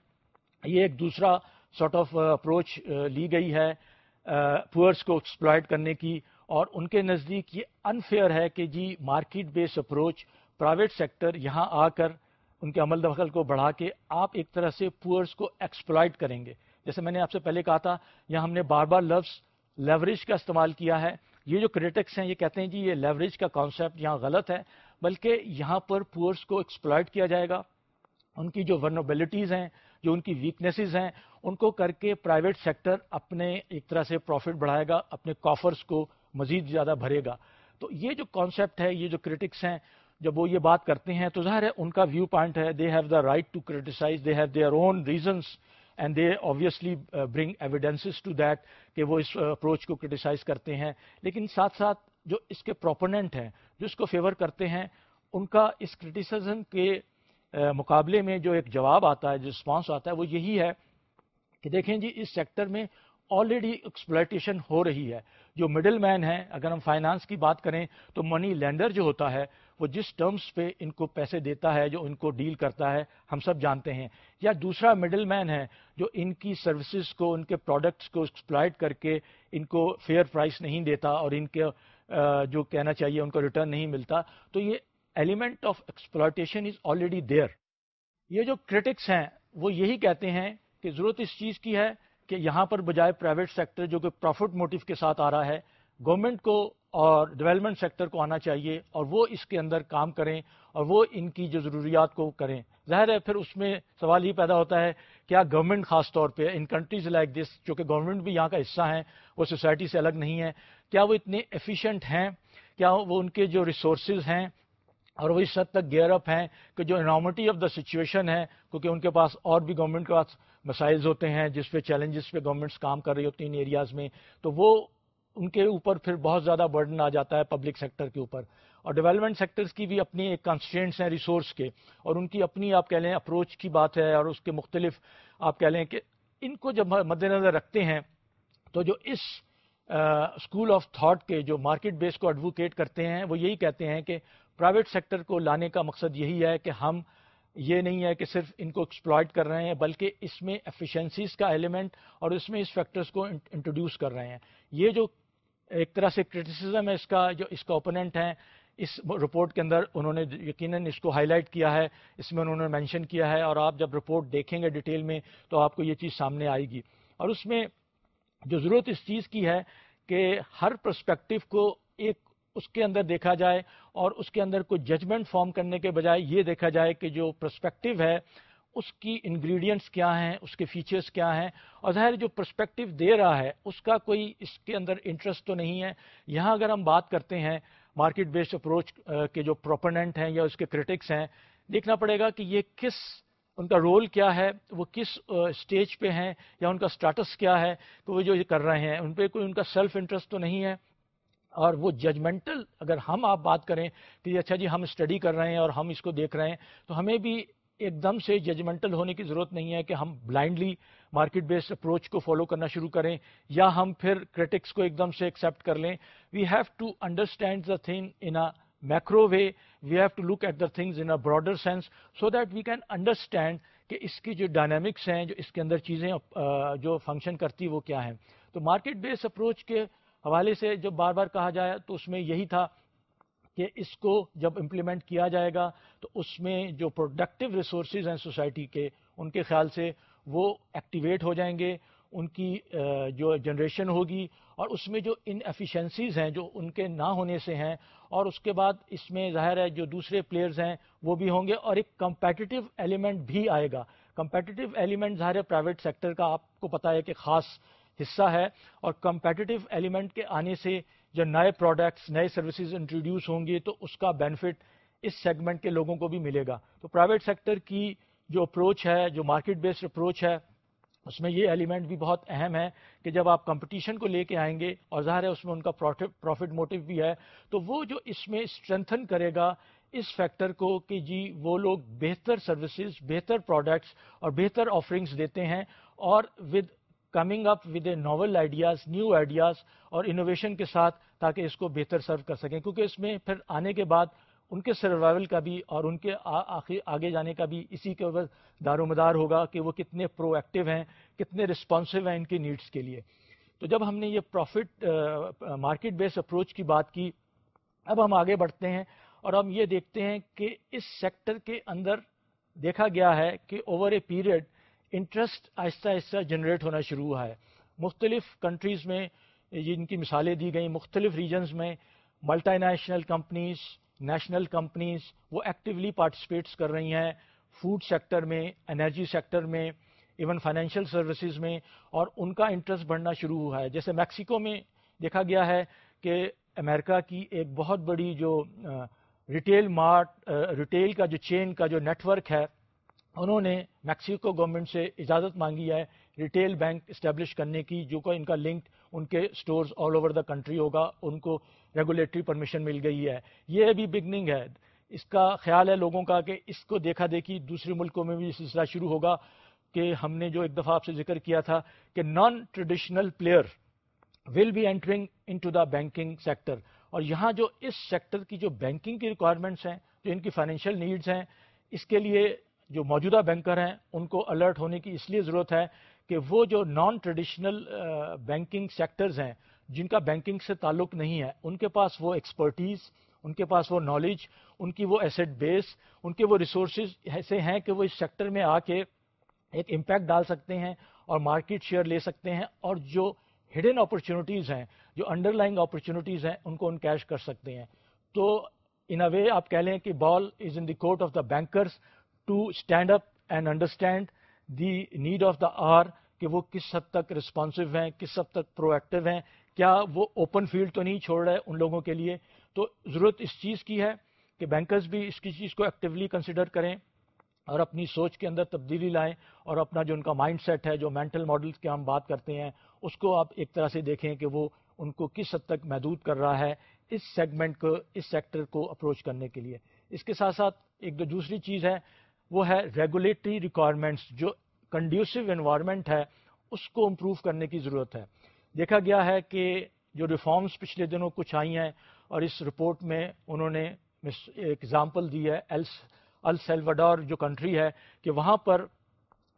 یہ ایک دوسرا سارٹ آف اپروچ لی گئی ہے uh, پورس کو ایکسپلائٹ کرنے کی، اور ان کے نزدیک یہ انفیئر ہے کہ جی market base approach private sector یہاں آ کر ان کے عمل دخل کو بڑھا کے آپ ایک طرح سے پورس کو ایکسپلائٹ کریں گے۔ جیسے میں نے آپ سے پہلے کہا تھا، یہاں ہم نے بار بار لفظ لیوریج کا استعمال کیا ہے۔ یہ جو کریٹکس ہیں، یہ کہتے ہیں جی یہ لیوریج کا کانسیپٹ یہاں غلط ہے۔ بلکہ یہاں پر پورس کو ایکسپلائٹ کیا جائے گا۔ ان کی جو ورنوبلٹیز ہیں، جو ان کی ویکنیسز ہیں، ان کو کر کے پرائیویٹ سیکٹر اپنے ایک طرح سے پروفٹ بڑھائے گا، اپنے کافرز کو مزید زیادہ بھرے گا۔ تو یہ جو کانسیپٹ ہے، یہ جو کرٹکس ہیں، جب وہ یہ بات کرتے ہیں، تو ظاہر ہے ان کا ویو پوائنٹ ہے۔ They have the right to criticise they have their own reasons and they obviously bring evidences to that کہ وہ اس uh, اپروچ کو کرٹیسائز کرتے ہیں۔ لیکن ساتھ ساتھ جو اس کے پروپوننٹ ہیں، جو اس کو فیور کرتے ہیں، ان کا اس کرٹیسزم کے مقابلے میں جو ایک جواب آتا ہے، جو رسپانس آتا ہے، وہ یہی ہے کہ دیکھیں جی اس سیکٹر میں آلریڈی ایکسپلائٹیشن ہو رہی ہے۔ جو مڈل مین ہے اگر ہم فائنانس کی بات کریں، تو منی لینڈر جو ہوتا ہے، وہ جس ٹرمز پہ ان کو پیسے دیتا ہے، جو ان کو ڈیل کرتا ہے، ہم سب جانتے ہیں۔ یا دوسرا مڈل مین ہے، جو ان کی سروسز کو، ان کے پروڈکٹس کو ایکسپلائٹ کر کے ان کو فیئر پرائس نہیں دیتا اور ان کے جو کہنا چاہیے، ان کو ریٹرن نہیں ملتا۔ تو یہ element of exploitation is already there یہ جو کرٹکس ہیں، وہ یہی کہتے ہیں کہ ضرورت اس چیز کی ہے کہ یہاں پر بجائے پرائیویٹ سیکٹر جو کہ پروفٹ موٹو کے ساتھ آ رہا ہے گورنمنٹ کو اور ڈیولپمنٹ سیکٹر کو آنا چاہیے اور وہ اس کے اندر کام کریں اور وہ ان کی جو ضروریات کو کریں۔ ظاہر ہے، پھر اس میں سوال یہ پیدا ہوتا ہے کیا گورنمنٹ خاص طور پہ ان کنٹریز لائک دس جو کہ گورنمنٹ بھی یہاں کا حصہ ہیں، وہ سوسائٹی سے الگ نہیں ہے کیا وہ اتنے ایفیشینٹ ہیں؟ کیا وہ ان کے جو ریسورسز ہیں اور وہ اس حد تک گیئر اپ ہیں کہ جو انارمٹی آف دا سچویشن ہے، کیونکہ ان کے پاس اور بھی گورنمنٹ کے پاس مسائلز ہوتے ہیں، جس پہ چیلنجز پہ گورنمنٹس کام کر رہی ہوتی ہیں ان ایریاز میں، تو وہ ان کے اوپر پھر بہت زیادہ برڈن آ جاتا ہے پبلک سیکٹر کے اوپر۔ اور ڈیولپمنٹ سیکٹرز کی بھی اپنی ایک کانسٹینٹس ہیں ریسورس کے، اور ان کی اپنی آپ کہہ لیں اپروچ کی بات ہے، اور اس کے مختلف آپ کہہ لیں کہ ان کو جب مد نظر رکھتے ہیں تو جو اس اسکول آف تھاٹ کے جو مارکیٹ بیس کو ایڈوکیٹ کرتے ہیں، وہ یہی کہتے ہیں کہ پرائیویٹ سیکٹر کو لانے کا مقصد یہی ہے کہ ہم یہ نہیں ہے کہ صرف ان کو ایکسپلائٹ کر رہے ہیں، بلکہ اس میں ایفیشنسیز کا ایلیمنٹ اور اس میں اس فیکٹرز کو انٹروڈیوس کر رہے ہیں۔ یہ جو ایک طرح سے کرٹیسزم ہے، اس کا جو، اس کا اوپوننٹ ہیں اس رپورٹ کے اندر انہوں نے یقیناً اس کو ہائی لائٹ کیا ہے، اس میں انہوں نے مینشن کیا ہے اور آپ جب رپورٹ دیکھیں گے ڈیٹیل میں تو آپ کو یہ چیز سامنے آئے گی۔ اور اس میں جو ضرورت اس چیز کی ہے کہ ہر پرسپیکٹو کو ایک اس کے اندر دیکھا جائے اور اس کے اندر کوئی ججمنٹ فارم کرنے کے بجائے یہ دیکھا جائے کہ جو پرسپیکٹو ہے، اس کی انگریڈینٹس کیا ہیں، اس کے فیچرز کیا ہیں۔ اور ظاہر جو پرسپیکٹو دے رہا ہے، اس کا کوئی اس کے اندر انٹرسٹ تو نہیں ہے۔ یہاں اگر ہم بات کرتے ہیں مارکیٹ بیسڈ اپروچ کے جو پروپرنٹ ہیں یا اس کے کرٹکس ہیں، دیکھنا پڑے گا کہ یہ کس ان کا رول کیا ہے، وہ کس uh, اسٹیج پہ ہیں یا ان کا اسٹیٹس کیا ہے کہ وہ جو یہ کر رہے ہیں، ان پہ کوئی ان کا سیلف انٹرسٹ تو نہیں ہے، اور وہ ججمنٹل اگر ہم آپ بات کریں کہ اچھا جی ہم اسٹڈی کر رہے ہیں اور ہم اس کو دیکھ رہے ہیں، تو ہمیں بھی ایک دم سے ججمنٹل ہونے کی ضرورت نہیں ہے کہ ہم بلائنڈلی مارکیٹ بیسڈ اپروچ کو فالو کرنا شروع کریں یا ہم پھر کرٹکس کو ایک دم سے ایکسیپٹ کر لیں۔ We have to understand the thing in a macro way we have to look at the things in a broader sense so that we can understand کہ اس کی جو ڈائنامکس ہیں، جو اس کے اندر چیزیں جو فنکشن کرتی وہ کیا ہیں۔ تو مارکیٹ بیس اپروچ کے حوالے سے جب بار بار کہا جائے تو اس میں یہی تھا کہ اس کو جب امپلیمنٹ کیا جائے گا تو اس میں جو پروڈکٹیو ریسورسز ہیں سوسائٹی کے، ان کے خیال سے وہ ایکٹیویٹ ہو جائیں گے، ان کی جو جنریشن ہوگی اور اس میں جو ان ایفیشنسیز ہیں، جو ان کے نہ ہونے سے ہیں اور اس کے بعد اس میں ظاہر ہے جو دوسرے پلیئرز ہیں وہ بھی ہوں گے اور ایک کمپیٹیو ایلیمنٹ بھی آئے گا۔ کمپیٹیو ایلیمنٹ ظاہر ہے پرائیویٹ سیکٹر کا آپ کو پتا ہے کہ خاص حصہ ہے اور کمپیٹیو ایلیمنٹ کے آنے سے جو نئے پروڈکٹس نئے سروسز انٹروڈیوس ہوں گے تو اس کا بینیفٹ اس سیگمنٹ کے لوگوں کو بھی ملے گا۔ تو پرائیویٹ سیکٹر کی جو اپروچ ہے، جو مارکیٹ بیسڈ اپروچ ہے، اس میں یہ ایلیمنٹ بھی بہت اہم ہے کہ جب آپ کمپٹیشن کو لے کے آئیں گے اور ظاہر ہے اس میں ان کا پروفٹ موٹو بھی ہے، تو وہ جو اس میں اسٹرینتھن کرے گا اس فیکٹر کو کہ جی وہ لوگ بہتر سروسز بہتر پروڈکٹس اور بہتر آفرنگس دیتے ہیں اور with coming up with a novel ideas new ideas اور انوویشن کے ساتھ تاکہ اس کو بہتر سرو کر سکیں۔ کیونکہ اس میں پھر آنے کے بعد ان کے سروائول کا بھی اور ان کے آگے جانے کا بھی اسی کے اوپر دار و مدار ہوگا کہ وہ کتنے پرو ایکٹیو ہیں، کتنے رسپانسو ہیں ان کی نیڈس کے لیے۔ تو جب ہم نے یہ پروفٹ مارکیٹ بیس اپروچ کی بات کی، اب ہم آگے بڑھتے ہیں اور ہم یہ دیکھتے ہیں کہ اس سیکٹر کے اندر دیکھا گیا ہے کہ اوور اے پیریڈ انٹرسٹ آہستہ آہستہ جنریٹ ہونا شروع ہوا ہے۔ مختلف کنٹریز میں جن کی مثالیں دی گئیں، مختلف ریجنز میں multinational companies national companies وہ ایکٹیولی پارٹیسپیٹس کر رہی ہیں۔ فوڈ سیکٹر میں انرجی سیکٹر میں ایون فائنینشیل سروسز میں اور ان کا انٹرسٹ بڑھنا شروع ہوا ہے۔ جیسے میکسیکو میں دیکھا گیا ہے کہ امریکہ کی ایک بہت بڑی جو ریٹیل مارٹ ریٹیل کا جو چین کا جو نیٹ ورک ہے انہوں نے میکسیکو گورنمنٹ سے اجازت مانگی ہے ریٹیل بینک اسٹیبلش کرنے کی، جو کہ ان کا لنک ان کے stores all over the country ہوگا، ان کو ریگولیٹری پرمیشن مل گئی ہے۔ یہ بھی بگننگ ہے۔ اس کا خیال ہے لوگوں کا کہ اس کو دیکھا دیکھی دوسرے ملکوں میں بھی سلسلہ شروع ہوگا کہ ہم نے جو ایک دفعہ آپ سے ذکر کیا تھا کہ non traditional player will be entering into the banking sector اور یہاں جو اس سیکٹر کی جو بینکنگ کی ریکوائرمنٹس ہیں، جو ان کی فائنینشیل نیڈز ہیں، اس کے لیے جو موجودہ بینکر ہیں، ان کو الرٹ ہونے کی اس لیے ضرورت ہے کہ وہ جو نان ٹریڈیشنل بینکنگ سیکٹرز ہیں، جن کا بینکنگ سے تعلق نہیں ہے، ان کے پاس وہ ایکسپرٹیز ان کے پاس وہ نالج ان کی وہ ایسٹ بیس ان کے وہ ریسورسز ایسے ہیں کہ وہ اس سیکٹر میں آ کے ایک امپیکٹ ڈال سکتے ہیں اور مارکیٹ شیئر لے سکتے ہیں اور جو ہڈن اپرچونیٹیز ہیں، جو انڈر لائن اپرچونیٹیز ہیں، ان کو ان کیش کر سکتے ہیں۔ تو ان اے وے آپ کہہ لیں کہ ball is in the court of the bankers to stand up and understand the need of the hour کہ وہ کس حد تک رسپانسو ہیں، کس حد تک پرو ایکٹیو ہیں، کیا وہ اوپن فیلڈ تو نہیں چھوڑ رہے ان لوگوں کے لیے؟ تو ضرورت اس چیز کی ہے کہ بینکرز بھی اس کی چیز کو ایکٹیولی کنسیڈر کریں اور اپنی سوچ کے اندر تبدیلی لائیں اور اپنا جو ان کا مائنڈ سیٹ ہے، جو مینٹل ماڈلس کے ہم بات کرتے ہیں، اس کو آپ ایک طرح سے دیکھیں کہ وہ ان کو کس حد تک محدود کر رہا ہے اس سیگمنٹ کو، اس سیکٹر کو اپروچ کرنے کے لیے۔ اس کے ساتھ ساتھ ایک جو دوسری چیز ہے وہ ہے ریگولیٹری ریکوائرمنٹس جو کنڈیوسو انوائرمنٹ ہے، اس کو امپروو کرنے کی ضرورت ہے۔ دیکھا گیا ہے کہ جو ریفارمز پچھلے دنوں کچھ آئی ہیں، اور اس رپورٹ میں انہوں نے اگزامپل دی ہے السیلوڈور جو کنٹری ہے، کہ وہاں پر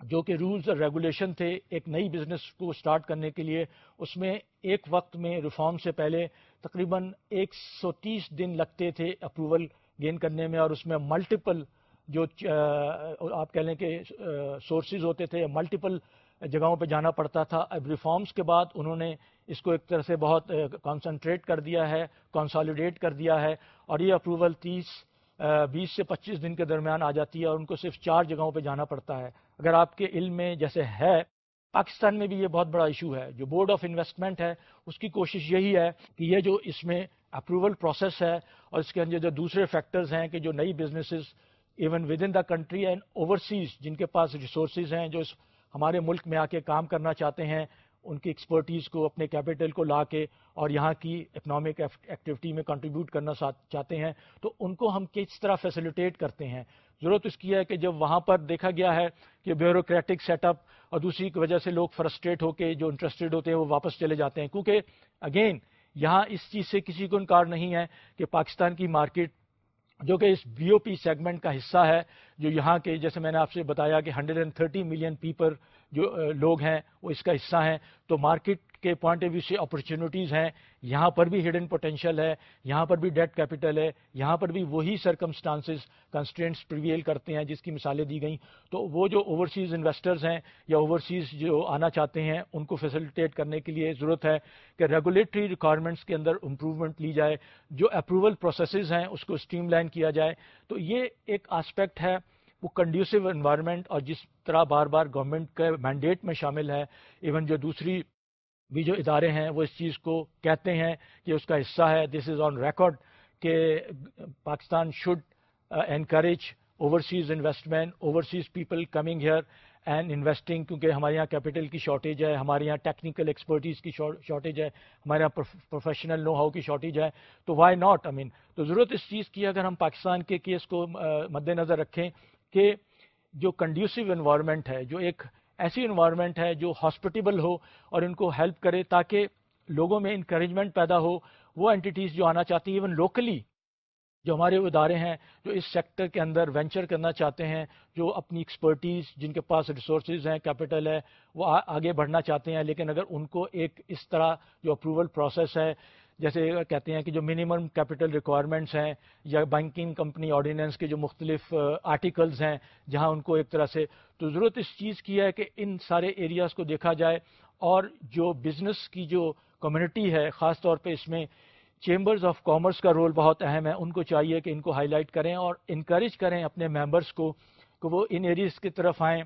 جو کہ رولز اور ریگولیشن تھے، ایک نئی بزنس کو سٹارٹ کرنے کے لیے، اس میں ایک وقت میں ریفارم سے پہلے تقریباً ایک سو تیس دن لگتے تھے اپروول گین کرنے میں، اور اس میں ملٹیپل جو آپ کہہ لیں کہ سورسز ہوتے تھے ملٹیپل جگہوں پہ جانا پڑتا تھا، اب ریفارمز کے بعد انہوں نے اس کو ایک طرح سے بہت کانسنٹریٹ کر دیا ہے کنسالیڈیٹ کر دیا ہے اور یہ اپروول تیس بیس سے پچیس دن کے درمیان آ جاتی ہے اور ان کو صرف چار جگہوں پہ جانا پڑتا ہے۔ اگر آپ کے علم میں جیسے ہے، پاکستان میں بھی یہ بہت بڑا ایشو ہے۔ جو بورڈ آف انویسٹمنٹ ہے، اس کی کوشش یہی ہے کہ یہ جو اس میں اپروول پروسیس ہے اور اس کے اندر جو دوسرے فیکٹرز ہیں کہ جو نئی businesses even within the country and overseas جن کے پاس ریسورسز ہیں، جو اس ہمارے ملک میں آ کے کام کرنا چاہتے ہیں، ان کی ایکسپرٹیز کو، اپنے کیپٹل کو لا کے اور یہاں کی اکنامک ایکٹیویٹی میں کنٹریبیوٹ کرنا چاہتے ہیں۔ تو ان کو ہم کس طرح فیسلیٹیٹ کرتے ہیں؟ ضرورت اس کی ہے کہ جب وہاں پر دیکھا گیا ہے کہ بیوروکریٹک سیٹ اپ اور دوسری کی وجہ سے لوگ فرسٹریٹ ہو کے جو انٹرسٹیڈ ہوتے ہیں، وہ واپس چلے جاتے ہیں۔ کیونکہ اگین یہاں اس چیز سے کسی کو انکار نہیں ہے کہ پاکستان کی مارکیٹ جو کہ اس بی او پی سیگمنٹ کا حصہ ہے، جو یہاں کے، جیسے میں نے آپ سے بتایا کہ hundred and thirty million people جو لوگ ہیں، وہ اس کا حصہ ہیں۔ تو مارکیٹ کے پوائنٹ آف ویو سے اپرچونیٹیز ہیں، یہاں پر بھی ہڈن پوٹینشیل ہے، یہاں پر بھی ڈیٹ کیپٹل ہے، یہاں پر بھی وہی سرکمسٹانسز کنسٹینٹس پریویل کرتے ہیں جس کی مثالیں دی گئیں۔ تو وہ جو اوورسیز انویسٹرز ہیں یا اوورسیز جو آنا چاہتے ہیں، ان کو فیسلٹیٹ کرنے کے لیے ضرورت ہے کہ ریگولیٹری ریکوائرمنٹس کے اندر امپروومنٹ لی جائے، جو اپروول پروسیسز ہیں اس کو اسٹریم لائن کیا جائے۔ تو یہ ایک آسپیکٹ ہے، وہ کنڈیوسو انوائرمنٹ اور جس طرح بار بار گورنمنٹ کے مینڈیٹ میں شامل ہے ایون جو دوسری بھی جو ادارے ہیں وہ اس چیز کو کہتے ہیں کہ اس کا حصہ ہے۔ دس از آن ریکارڈ کہ Pakistan should uh, encourage overseas investment, overseas people coming here and investing کیونکہ ہمارے یہاں کیپٹل کی شارٹیج ہے ہمارے یہاں ٹیکنیکل ایکسپرٹیز کی شارٹیج ہے ہمارے یہاں پروفیشنل نو ہاؤ کی شارٹیج ہے۔ تو وائی ناٹ آئی مین تو ضرورت اس چیز کی اگر ہم پاکستان کے کیس کو uh, مد نظر رکھیں کہ جو کنڈیوسو انوائرمنٹ ہے جو ایک ایسی انوائرمنٹ ہے جو ہاسپٹیبل ہو اور ان کو ہیلپ کرے تاکہ لوگوں میں انکریجمنٹ پیدا ہو، وہ اینٹیز جو آنا چاہتی ہیں ایون لوکلی جو ہمارے ادارے ہیں، جو اس سیکٹر کے اندر وینچر کرنا چاہتے ہیں، جو اپنی ایکسپرٹیز جن کے پاس ریسورسز ہیں کیپٹل ہے، وہ آگے بڑھنا چاہتے ہیں، لیکن اگر ان کو ایک اس طرح جو اپروول پروسیس ہے جیسے کہتے ہیں کہ جو منیمم کیپٹل ریکوائرمنٹس ہیں یا بینکنگ کمپنی آرڈیننس کے جو مختلف آرٹیکلز ہیں، جہاں ان کو ایک طرح سے تو ضرورت اس چیز کی ہے کہ ان سارے ایریاز کو دیکھا جائے اور جو بزنس کی جو کمیونٹی ہے، خاص طور پہ اس میں چیمبرز آف کامرس کا رول بہت اہم ہے، ان کو چاہیے کہ ان کو ہائی لائٹ کریں اور انکریج کریں اپنے ممبرس کو کہ وہ ان ایریز کی طرف آئیں۔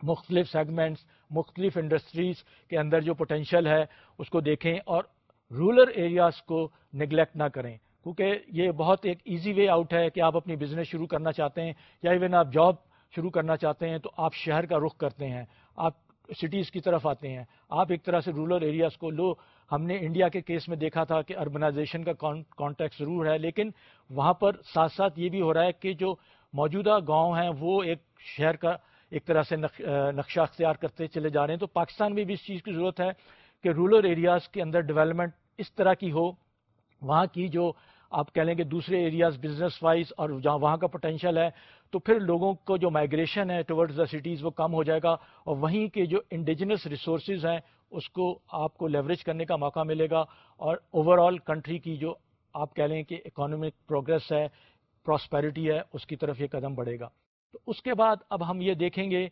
مختلف سیگمنٹس مختلف انڈسٹریز کے اندر جو پوٹینشیل ہے، اس کو دیکھیں اور رولر ایریاز کو نگلیکٹ نہ کریں۔ کیونکہ یہ بہت ایک ایزی وے آؤٹ ہے کہ آپ اپنی بزنس شروع کرنا چاہتے ہیں یا ایون آپ جاب شروع کرنا چاہتے ہیں تو آپ شہر کا رخ کرتے ہیں۔ آپ سٹیز کی طرف آتے ہیں۔ آپ ایک طرح سے رورل ایریاز کو، لو، ہم نے انڈیا کے کیس میں دیکھا تھا کہ اربنائزیشن کا کانٹیکٹ ضرور ہے، لیکن وہاں پر ساتھ ساتھ یہ بھی ہو رہا ہے کہ جو موجودہ گاؤں ہیں، وہ ایک شہر کا ایک طرح سے نقشہ اختیار کرتے چلے جا رہے ہیں۔ تو پاکستان میں بھی اس چیز کی ضرورت ہے کہ رورل ایریاز کے اندر ڈیولپمنٹ اس طرح کی ہو، وہاں کی جو آپ کہہ لیں کہ دوسرے ایریاز بزنس وائز اور جہاں وہاں کا پوٹینشیل ہے، تو پھر لوگوں کو جو مائگریشن ہے ٹورڈز دا سٹیز وہ کم ہو جائے گا اور وہیں کے جو انڈیجنس ریسورسز ہیں، اس کو آپ کو لیوریج کرنے کا موقع ملے گا اور اوور آل کنٹری کی جو آپ کہہ لیں کہ اکانومک پروگرس ہے پراسپیرٹی ہے، اس کی طرف یہ قدم بڑھے گا۔ تو اس کے بعد اب ہم یہ دیکھیں گے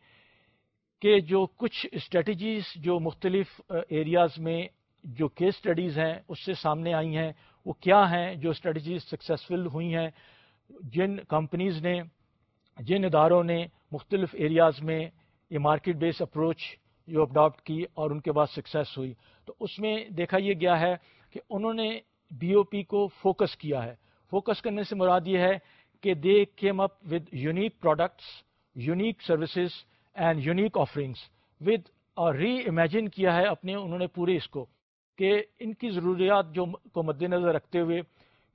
کہ جو کچھ اسٹریٹجیز جو مختلف ایریاز میں جو کیس اسٹڈیز ہیں، اس سے سامنے آئی ہیں۔ وہ کیا ہیں جو اسٹریٹجیز سکسیزفل ہوئی ہیں؟ جن کمپنیز نے، جن اداروں نے مختلف ایریاز میں یہ مارکیٹ بیس اپروچ جو اڈاپٹ کی اور ان کے بعد سکسیس ہوئی۔ تو اس میں دیکھا یہ گیا ہے کہ انہوں نے بی او پی کو فوکس کیا ہے۔ فوکس کرنے سے مراد یہ ہے کہ they came up with unique products unique services and unique offerings with اور ری امیجن کیا ہے اپنے، انہوں نے پورے اس کو۔ کہ ان کی ضروریات جو کو مد نظر رکھتے ہوئے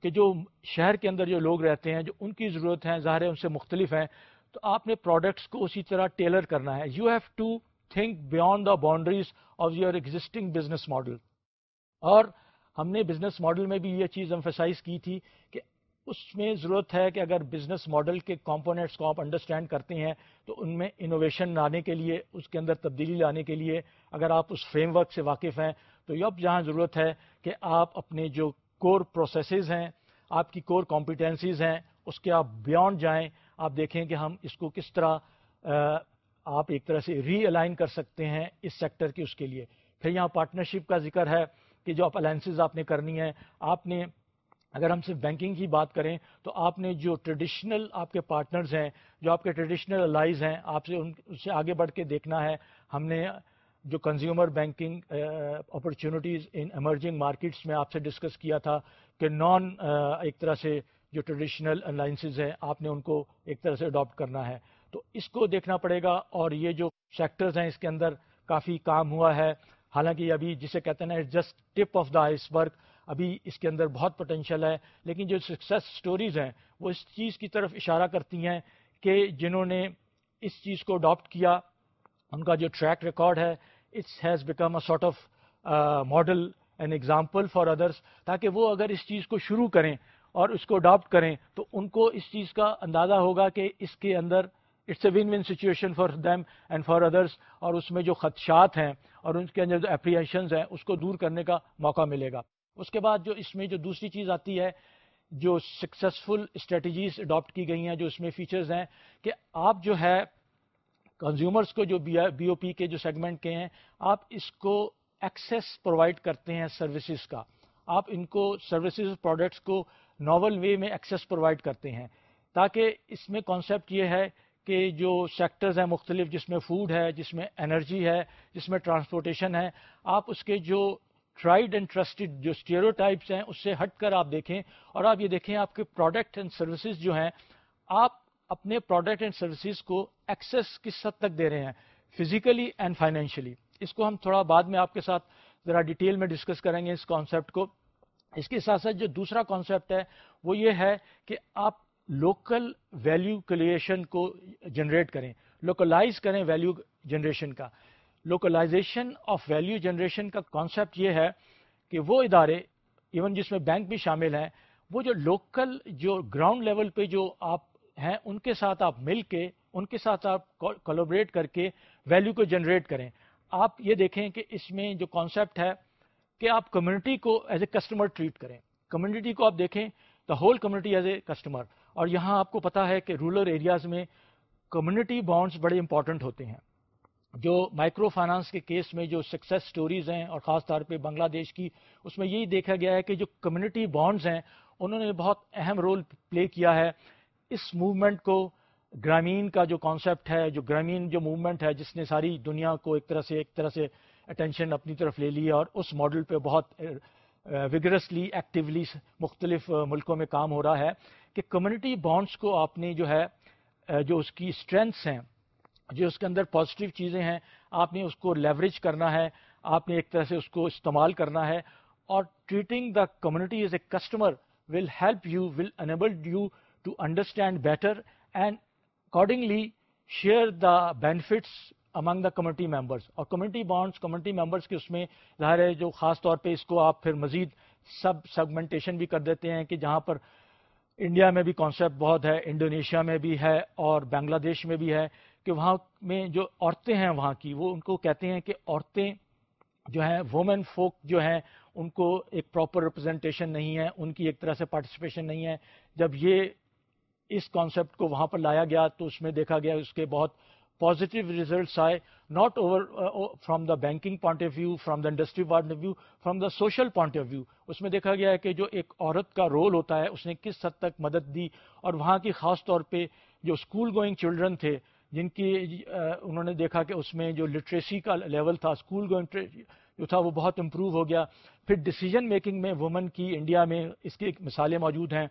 کہ جو شہر کے اندر جو لوگ رہتے ہیں، جو ان کی ضرورت ہیں، ظاہر ہے ان سے مختلف ہیں، تو آپ نے پروڈکٹس کو اسی طرح ٹیلر کرنا ہے۔ You have to think beyond the boundaries of your existing business model اور ہم نے بزنس ماڈل میں بھی یہ چیز امفیسائز کی تھی کہ اس میں ضرورت ہے کہ اگر بزنس ماڈل کے کمپوننٹس کو آپ انڈرسٹینڈ کرتے ہیں، تو ان میں انوویشن لانے کے لیے، اس کے اندر تبدیلی لانے کے لیے اگر آپ اس فریم ورک سے واقف ہیں تو اب جہاں ضرورت ہے کہ آپ اپنے جو کور پروسیسز ہیں، آپ کی کور کمپیٹنسیز ہیں، اس کے آپ بیانڈ جائیں۔ آپ دیکھیں کہ ہم اس کو کس طرح آپ ایک طرح سے ری الائن کر سکتے ہیں اس سیکٹر کی، اس کے لیے۔ پھر یہاں پارٹنرشپ کا ذکر ہے کہ جو آپ الائنسز آپ نے کرنی ہے آپ نے اگر ہم صرف بینکنگ کی بات کریں تو آپ نے جو ٹریڈیشنل آپ کے پارٹنرز ہیں، جو آپ کے ٹریڈیشنل الائز ہیں، آپ سے ان سے آگے بڑھ کے دیکھنا ہے۔ ہم نے جو consumer banking opportunities in emerging markets میں آپ سے ڈسکس کیا تھا کہ نان uh, ایک طرح سے جو ٹریڈیشنل الائنسز ہیں، آپ نے ان کو ایک طرح سے اڈاپٹ کرنا ہے۔ تو اس کو دیکھنا پڑے گا اور یہ جو سیکٹرز ہیں اس کے اندر کافی کام ہوا ہے۔ حالانکہ ابھی جسے کہتے ہیں just tip of the iceberg ابھی اس کے اندر بہت پوٹینشیل ہے۔ لیکن جو سکسیس سٹوریز ہیں، وہ اس چیز کی طرف اشارہ کرتی ہیں کہ جنہوں نے اس چیز کو اڈاپٹ کیا، ان کا جو ٹریک ریکارڈ ہے it's has become a sort of model an example for others, تاکہ وہ اگر اس چیز کو شروع کریں اور اس کو اڈاپٹ کریں تو ان کو اس چیز کا اندازہ ہوگا کہ اس کے اندر it's a win win situation for them and for others, اور اس میں جو خدشات ہیں اور ان کے اندر جو اپریہنشنز ہیں، اس کو دور کرنے کا موقع ملے گا۔ اس کے بعد جو اس میں جو دوسری چیز آتی ہے، جو سکسیزفل اسٹریٹجیز اڈاپٹ کی گئی ہیں، جو اس میں فیچرز ہیں، کہ آپ جو ہے کنزیومرز کو جو بی او پی کے جو سیگمنٹ کے ہیں، آپ اس کو ایکسیس پرووائڈ کرتے ہیں سروسز کا۔ آپ ان کو سروسز پروڈکٹس کو ناول وے میں ایکسیس پرووائڈ کرتے ہیں۔ تاکہ اس میں کانسیپٹ یہ ہے کہ جو سیکٹرز ہیں مختلف، جس میں فوڈ ہے، جس میں انرجی ہے، جس میں ٹرانسپورٹیشن ہے، آپ اس کے جو ٹرائڈ اینڈ ٹرسٹڈ جو اسٹیرو ٹائپس ہیں، اس سے ہٹ کر آپ دیکھیں۔ اور آپ یہ دیکھیں آپ کے پروڈکٹ اینڈ سروسز جو ہیں، آپ اپنے پروڈکٹ اینڈ سروسز کو ایکسس کس حد تک دے رہے ہیں؟ فزیکلی اینڈ فائنینشلی اس کو ہم تھوڑا بعد میں آپ کے ساتھ ذرا ڈیٹیل میں ڈسکس کریں گے اس کانسیپٹ کو. اس کے ساتھ ساتھ جو دوسرا کانسیپٹ ہے، وہ یہ ہے کہ آپ لوکل ویلیو کلیشن کو جنریٹ کریں لوکلائز کریں ویلیو جنریشن کا. لوکلائزیشن آف ویلیو جنریشن کا کانسیپٹ یہ ہے کہ وہ ادارے ایون جس میں بینک بھی شامل ہیں، وہ جو لوکل جو گراؤنڈ لیول پہ جو آپ ہیں، ان کے ساتھ آپ مل کے، ان کے ساتھ آپ کولوبریٹ کر کے ویلیو کو جنریٹ کریں۔ آپ یہ دیکھیں کہ اس میں جو کانسیپٹ ہے کہ آپ کمیونٹی کو ایز اے کسٹمر ٹریٹ کریں۔ کمیونٹی کو آپ دیکھیں the whole community as a customer اور یہاں آپ کو پتا ہے کہ رورل ایریاز میں کمیونٹی بانڈس بڑے امپورٹنٹ ہوتے ہیں۔ جو مائکرو فائنانس کے کیس میں جو سکسیس سٹوریز ہیں، اور خاص طور پہ بنگلہ دیش کی، اس میں یہی دیکھا گیا ہے کہ جو کمیونٹی بانڈز ہیں، انہوں نے بہت اہم رول پلے کیا ہے۔ اس موومنٹ کو گرامین کا جو کانسیپٹ ہے، جو گرامین جو موومنٹ ہے، جس نے ساری دنیا کو ایک طرح سے ایک طرح سے اٹینشن اپنی طرف لے لی اور اس ماڈل پہ بہت وگرسلی ایکٹیولی مختلف ملکوں میں کام ہو رہا ہے کہ کمیونٹی بانڈس کو آپ نے جو ہے جو اس کی اسٹرینتھس ہیں، جو اس کے اندر پازیٹیو چیزیں ہیں، آپ نے اس کو لیوریج کرنا ہے، آپ نے ایک طرح سے اس کو استعمال کرنا ہے اور treating the community as a customer will help you will enable you to understand better and accordingly share the benefits among the community members اور کمیونٹی بانڈس کمیونٹی ممبرس کے اس میں ظاہر ہے جو خاص طور پہ اس کو آپ پھر مزید سب سیگمنٹیشن بھی کر دیتے ہیں کہ جہاں پر انڈیا میں بھی کانسیپٹ بہت ہے انڈونیشیا میں بھی ہے اور بنگلہ دیش میں بھی ہے کہ وہاں میں جو عورتیں ہیں وہاں کی، وہ ان کو کہتے ہیں کہ عورتیں جو ہیں وومن فوک جو ہیں، ان کو ایک پراپر ریپرزنٹیشن نہیں ہے، ان کی ایک طرح سے پارٹیسپیشن نہیں ہے۔ جب یہ اس کانسیپٹ کو وہاں پر لایا گیا تو اس میں دیکھا گیا اس کے بہت پازیٹیو ریزلٹس آئے not over from the banking point of view from the industry point of view from the social point of view اس میں دیکھا گیا ہے کہ جو ایک عورت کا رول ہوتا ہے، اس نے کس حد تک مدد دی اور وہاں کی خاص طور پہ جو اسکول گوئنگ چلڈرن تھے، جن کی uh, انہوں نے دیکھا کہ اس میں جو لٹریسی کا لیول تھا اسکول گوئنگ جو تھا، وہ بہت امپروو ہو گیا۔ پھر ڈیسیجن میکنگ میں وومن کی انڈیا میں اس کی مثالیں موجود ہیں۔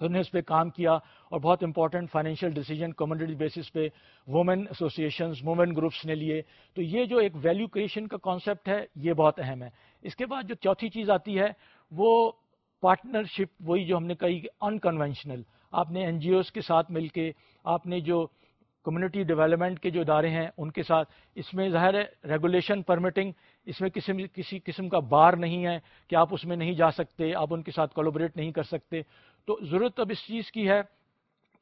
انہوں نے اس پہ کام کیا اور بہت important financial decision community basis پہ وومن ایسوسیشنز وومن گروپس نے لیے۔ تو یہ جو ایک ویلیو کریشن کا کانسیپٹ ہے، یہ بہت اہم ہے۔ اس کے بعد جو چوتھی چیز آتی ہے، وہ پارٹنرشپ وہی جو ہم نے کہی انکنونشنل آپ نے این جی اوز کے ساتھ مل کے، آپ نے جو کمیونٹی ڈیولپمنٹ کے جو ادارے ہیں، ان کے ساتھ، اس میں ظاہر ہے ریگولیشن پرمٹنگ اس میں کسی کسی قسم کا بار نہیں ہے کہ آپ اس میں نہیں جا سکتے، آپ ان کے ساتھ کولوبریٹ نہیں کر سکتے۔ تو ضرورت اب اس چیز کی ہے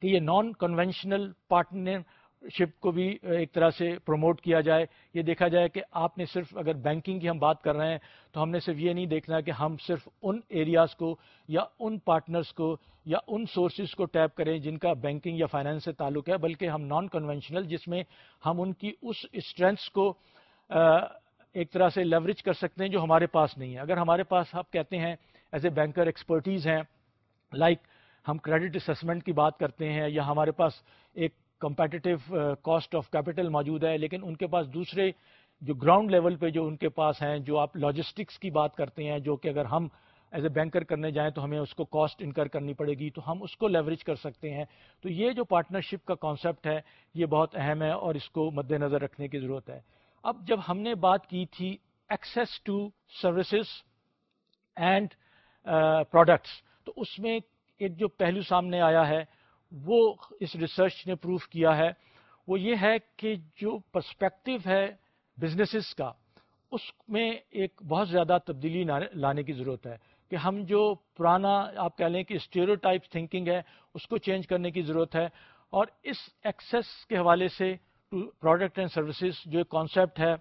کہ یہ نان کنونشنل پارٹنر شپ کو بھی ایک طرح سے پروموٹ کیا جائے۔ یہ دیکھا جائے کہ آپ نے صرف اگر بینکنگ کی ہم بات کر رہے ہیں تو ہم نے صرف یہ نہیں دیکھنا کہ ہم صرف ان ایریاز کو یا ان پارٹنرز کو یا ان سورسز کو ٹیپ کریں جن کا بینکنگ یا فائنینس سے تعلق ہے، بلکہ ہم نان کنونشنل جس میں ہم ان کی اس اسٹرینتھس کو ایک طرح سے لیوریج کر سکتے ہیں جو ہمارے پاس نہیں ہے۔ اگر ہمارے پاس آپ کہتے ہیں ایز اے بینکر ایکسپرٹیز ہیں لائک ہم کریڈٹ اسسمنٹ کی بات کرتے ہیں یا ہمارے پاس ایک کمپیٹیو کاسٹ آف کیپٹل موجود ہے، لیکن ان کے پاس دوسرے جو گراؤنڈ لیول پہ جو ان کے پاس ہیں، جو آپ لاجسٹکس کی بات کرتے ہیں، جو کہ اگر ہم ایز اے بینکر کرنے جائیں تو ہمیں اس کو کاسٹ انکر کرنی پڑے گی، تو ہم اس کو لیوریج کر سکتے ہیں۔ تو یہ جو پارٹنرشپ کا کانسیپٹ ہے، یہ بہت اہم ہے اور اس کو مد نظر رکھنے کی ضرورت ہے۔ اب جب ہم نے بات کی تھی access to services and products تو اس میں ایک جو پہلو سامنے آیا ہے، وہ اس ریسرچ نے پروف کیا ہے، وہ یہ ہے کہ جو پرسپیکٹو ہے بزنسز کا، اس میں ایک بہت زیادہ تبدیلی لانے کی ضرورت ہے۔ کہ ہم جو پرانا، آپ کہہ لیں کہ اسٹیریو ٹائپ تھنکنگ ہے، اس کو چینج کرنے کی ضرورت ہے۔ اور اس ایکسیس کے حوالے سے پروڈکٹ اینڈ سروسز جو ایک کانسیپٹ ہے،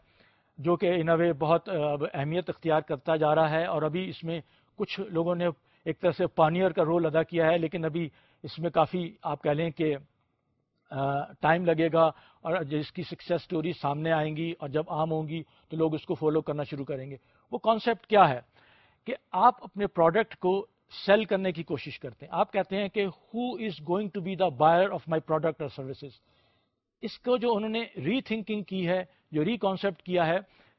جو کہ ان وے بہت اہمیت اختیار کرتا جا رہا ہے۔ اور ابھی اس میں کچھ لوگوں نے ایک طرح سے پانیئر کا رول ادا کیا ہے، لیکن ابھی اس میں کافی آپ کہہ لیں کہ ٹائم لگے گا اور جس کی سکسیس سٹوری سامنے آئیں گی اور جب عام ہوں گی تو لوگ اس کو فالو کرنا شروع کریں گے۔ وہ کانسیپٹ کیا ہے؟ کہ آپ اپنے پروڈکٹ کو سیل کرنے کی کوشش کرتے ہیں۔ آپ کہتے ہیں کہ who is going to be the buyer of my product اور سروسز اس کو جو انہوں نے ری تھنکنگ کی ہے، جو ری کانسیپٹ کیا ہے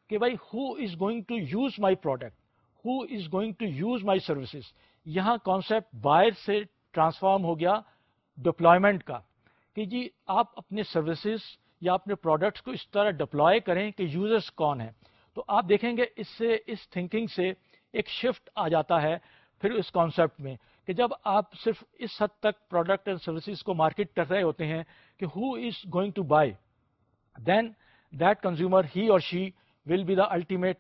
کہ بھائی who is going to use my product who is going to use my services یہاں کانسیپٹ بائر سے ٹرانسفارم ہو گیا ڈپلائمنٹ کا کہ جی آپ اپنے سروسز یا اپنے پروڈکٹس کو اس طرح ڈپلوائے کریں کہ یوزرس کون ہیں۔ تو آپ دیکھیں گے اس سے، اس تھنکنگ سے ایک شفٹ آ جاتا ہے پھر اس کانسیپٹ میں کہ جب آپ صرف اس حد تک پروڈکٹ اینڈ سروسز کو مارکیٹ کر رہے ہوتے ہیں کہ who is going to buy then that consumer he اور she will be the ultimate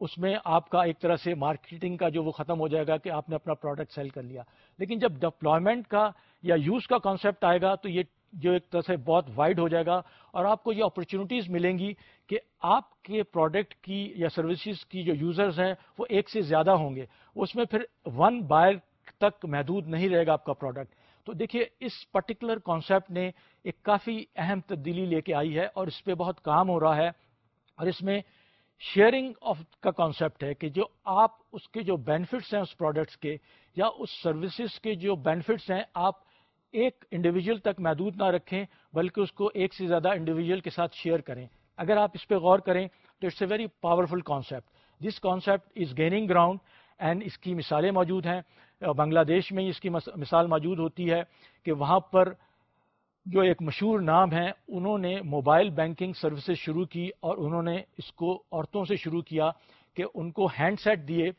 اس میں آپ کا ایک طرح سے مارکیٹنگ کا جو وہ ختم ہو جائے گا کہ آپ نے اپنا پروڈکٹ سیل کر لیا۔ لیکن جب ڈپلائمنٹ کا یا یوز کا کانسیپٹ آئے گا تو یہ جو ایک طرح سے بہت وائڈ ہو جائے گا اور آپ کو یہ اپرچونیٹیز ملیں گی کہ آپ کے پروڈکٹ کی یا سروسز کی جو یوزرز ہیں وہ ایک سے زیادہ ہوں گے۔ اس میں پھر ون بائر تک محدود نہیں رہے گا آپ کا پروڈکٹ تو دیکھیے، اس پرٹیکولر کانسیپٹ نے ایک کافی اہم تبدیلی لے کے آئی ہے اور اس پہ بہت کام ہو رہا ہے۔ اور اس میں شیئرنگ آف کا کانسیپٹ ہے کہ جو آپ اس کے جو بینیفٹس ہیں اس پروڈکٹس کے یا اس سروسز کے جو بینیفٹس ہیں، آپ ایک انڈیویجل تک محدود نہ رکھیں، بلکہ اس کو ایک سے زیادہ انڈیویجل کے ساتھ شیئر کریں۔ اگر آپ اس پہ غور کریں تو it's a very powerful concept this concept is gaining ground and اس کی مثالیں موجود ہیں۔ بنگلہ دیش میں اس کی مثال موجود ہوتی ہے کہ وہاں پر جو ایک مشہور نام ہے انہوں نے موبائل بینکنگ سروسز شروع کی اور انہوں نے اس کو عورتوں سے شروع کیا کہ ان کو ہینڈ سیٹ دیے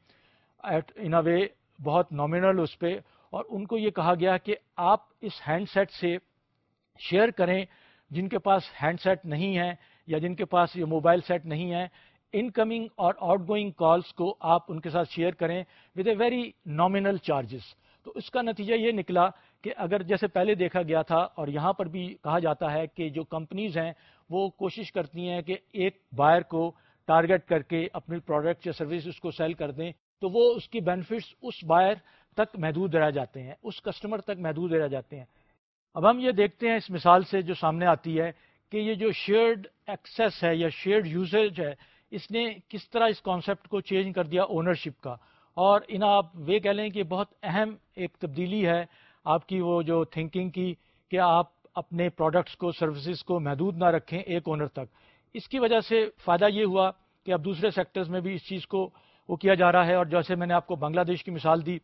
ایٹ، ان اے وے بہت نامنل اس پہ اور ان کو یہ کہا گیا کہ آپ اس ہینڈ سیٹ سے شیئر کریں جن کے پاس ہینڈ سیٹ نہیں ہے یا جن کے پاس یہ موبائل سیٹ نہیں ہے ان کمنگ اور آؤٹ گوئنگ کالس کو آپ ان کے ساتھ شیئر کریں with a very nominal charges تو اس کا نتیجہ یہ نکلا کہ اگر جیسے پہلے دیکھا گیا تھا اور یہاں پر بھی کہا جاتا ہے کہ جو کمپنیز ہیں وہ کوشش کرتی ہیں کہ ایک بائر کو ٹارگٹ کر کے اپنی پروڈکٹ یا سروس اس کو سیل کر دیں، تو وہ اس کی بینیفٹس اس بائر تک محدود رہ جاتے ہیں، اس کسٹمر تک محدود رہ جاتے ہیں۔ اب ہم یہ دیکھتے ہیں اس مثال سے جو سامنے آتی ہے کہ یہ جو شیئرڈ ایکسیس ہے یا شیئرڈ یوزیج ہے، اس نے کس طرح اس کانسیپٹ کو چینج کر دیا اونرشپ کا۔ اور ان آپ وہ کہہ لیں کہ بہت اہم ایک تبدیلی ہے آپ کی وہ جو تھنکنگ کی کہ آپ اپنے پروڈکٹس کو سروسز کو محدود نہ رکھیں ایک اونر تک۔ اس کی وجہ سے فائدہ یہ ہوا کہ اب دوسرے سیکٹرز میں بھی اس چیز کو وہ کیا جا رہا ہے اور جیسے میں نے آپ کو بنگلہ دیش کی مثال دی،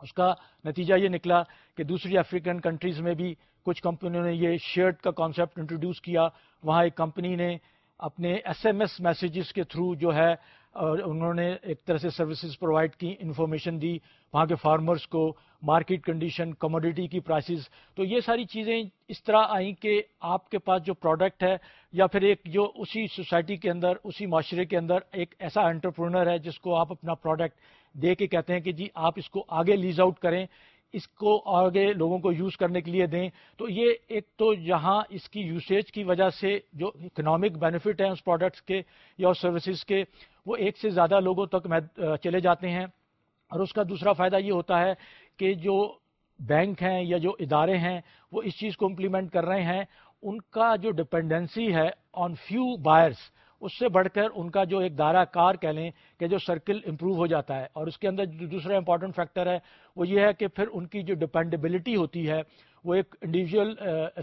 اس کا نتیجہ یہ نکلا کہ دوسری افریقن کنٹریز میں بھی کچھ کمپنیوں نے یہ شیئرڈ کا کانسیپٹ انٹروڈیوس کیا۔ وہاں ایک کمپنی نے اپنے ایس ایم ایس میسیجز کے تھرو جو ہے اور انہوں نے ایک طرح سے سروسز پرووائڈ کی انفارمیشن دی، وہاں کے فارمرز کو مارکیٹ کنڈیشن کموڈیٹی کی پرائسز تو یہ ساری چیزیں اس طرح آئیں کہ آپ کے پاس جو پروڈکٹ ہے یا پھر ایک جو اسی سوسائٹی کے اندر، اسی معاشرے کے اندر ایک ایسا انٹرپرونر ہے جس کو آپ اپنا پروڈکٹ دے کے کہتے ہیں کہ جی آپ اس کو آگے لیز آؤٹ کریں۔ اس کو آگے لوگوں کو یوز کرنے کے لیے دیں، تو یہ ایک تو جہاں اس کی یوسیج کی وجہ سے جو اکنامک بینیفٹ ہیں اس پروڈکٹس کے یا اس سروسز کے، وہ ایک سے زیادہ لوگوں تک چلے جاتے ہیں۔ اور اس کا دوسرا فائدہ یہ ہوتا ہے کہ جو بینک ہیں یا جو ادارے ہیں، وہ اس چیز کو امپلیمنٹ کر رہے ہیں۔ ان کا جو ڈپینڈنسی ہے آن فیو بائرس اس سے بڑھ کر ان کا جو ایک دائرہ کار کہہ لیں کہ جو سرکل امپروو ہو جاتا ہے اور اس کے اندر جو دوسرا امپورٹنٹ فیکٹر ہے وہ یہ ہے کہ پھر ان کی جو ڈپینڈیبلٹی ہوتی ہے وہ ایک انڈیویجول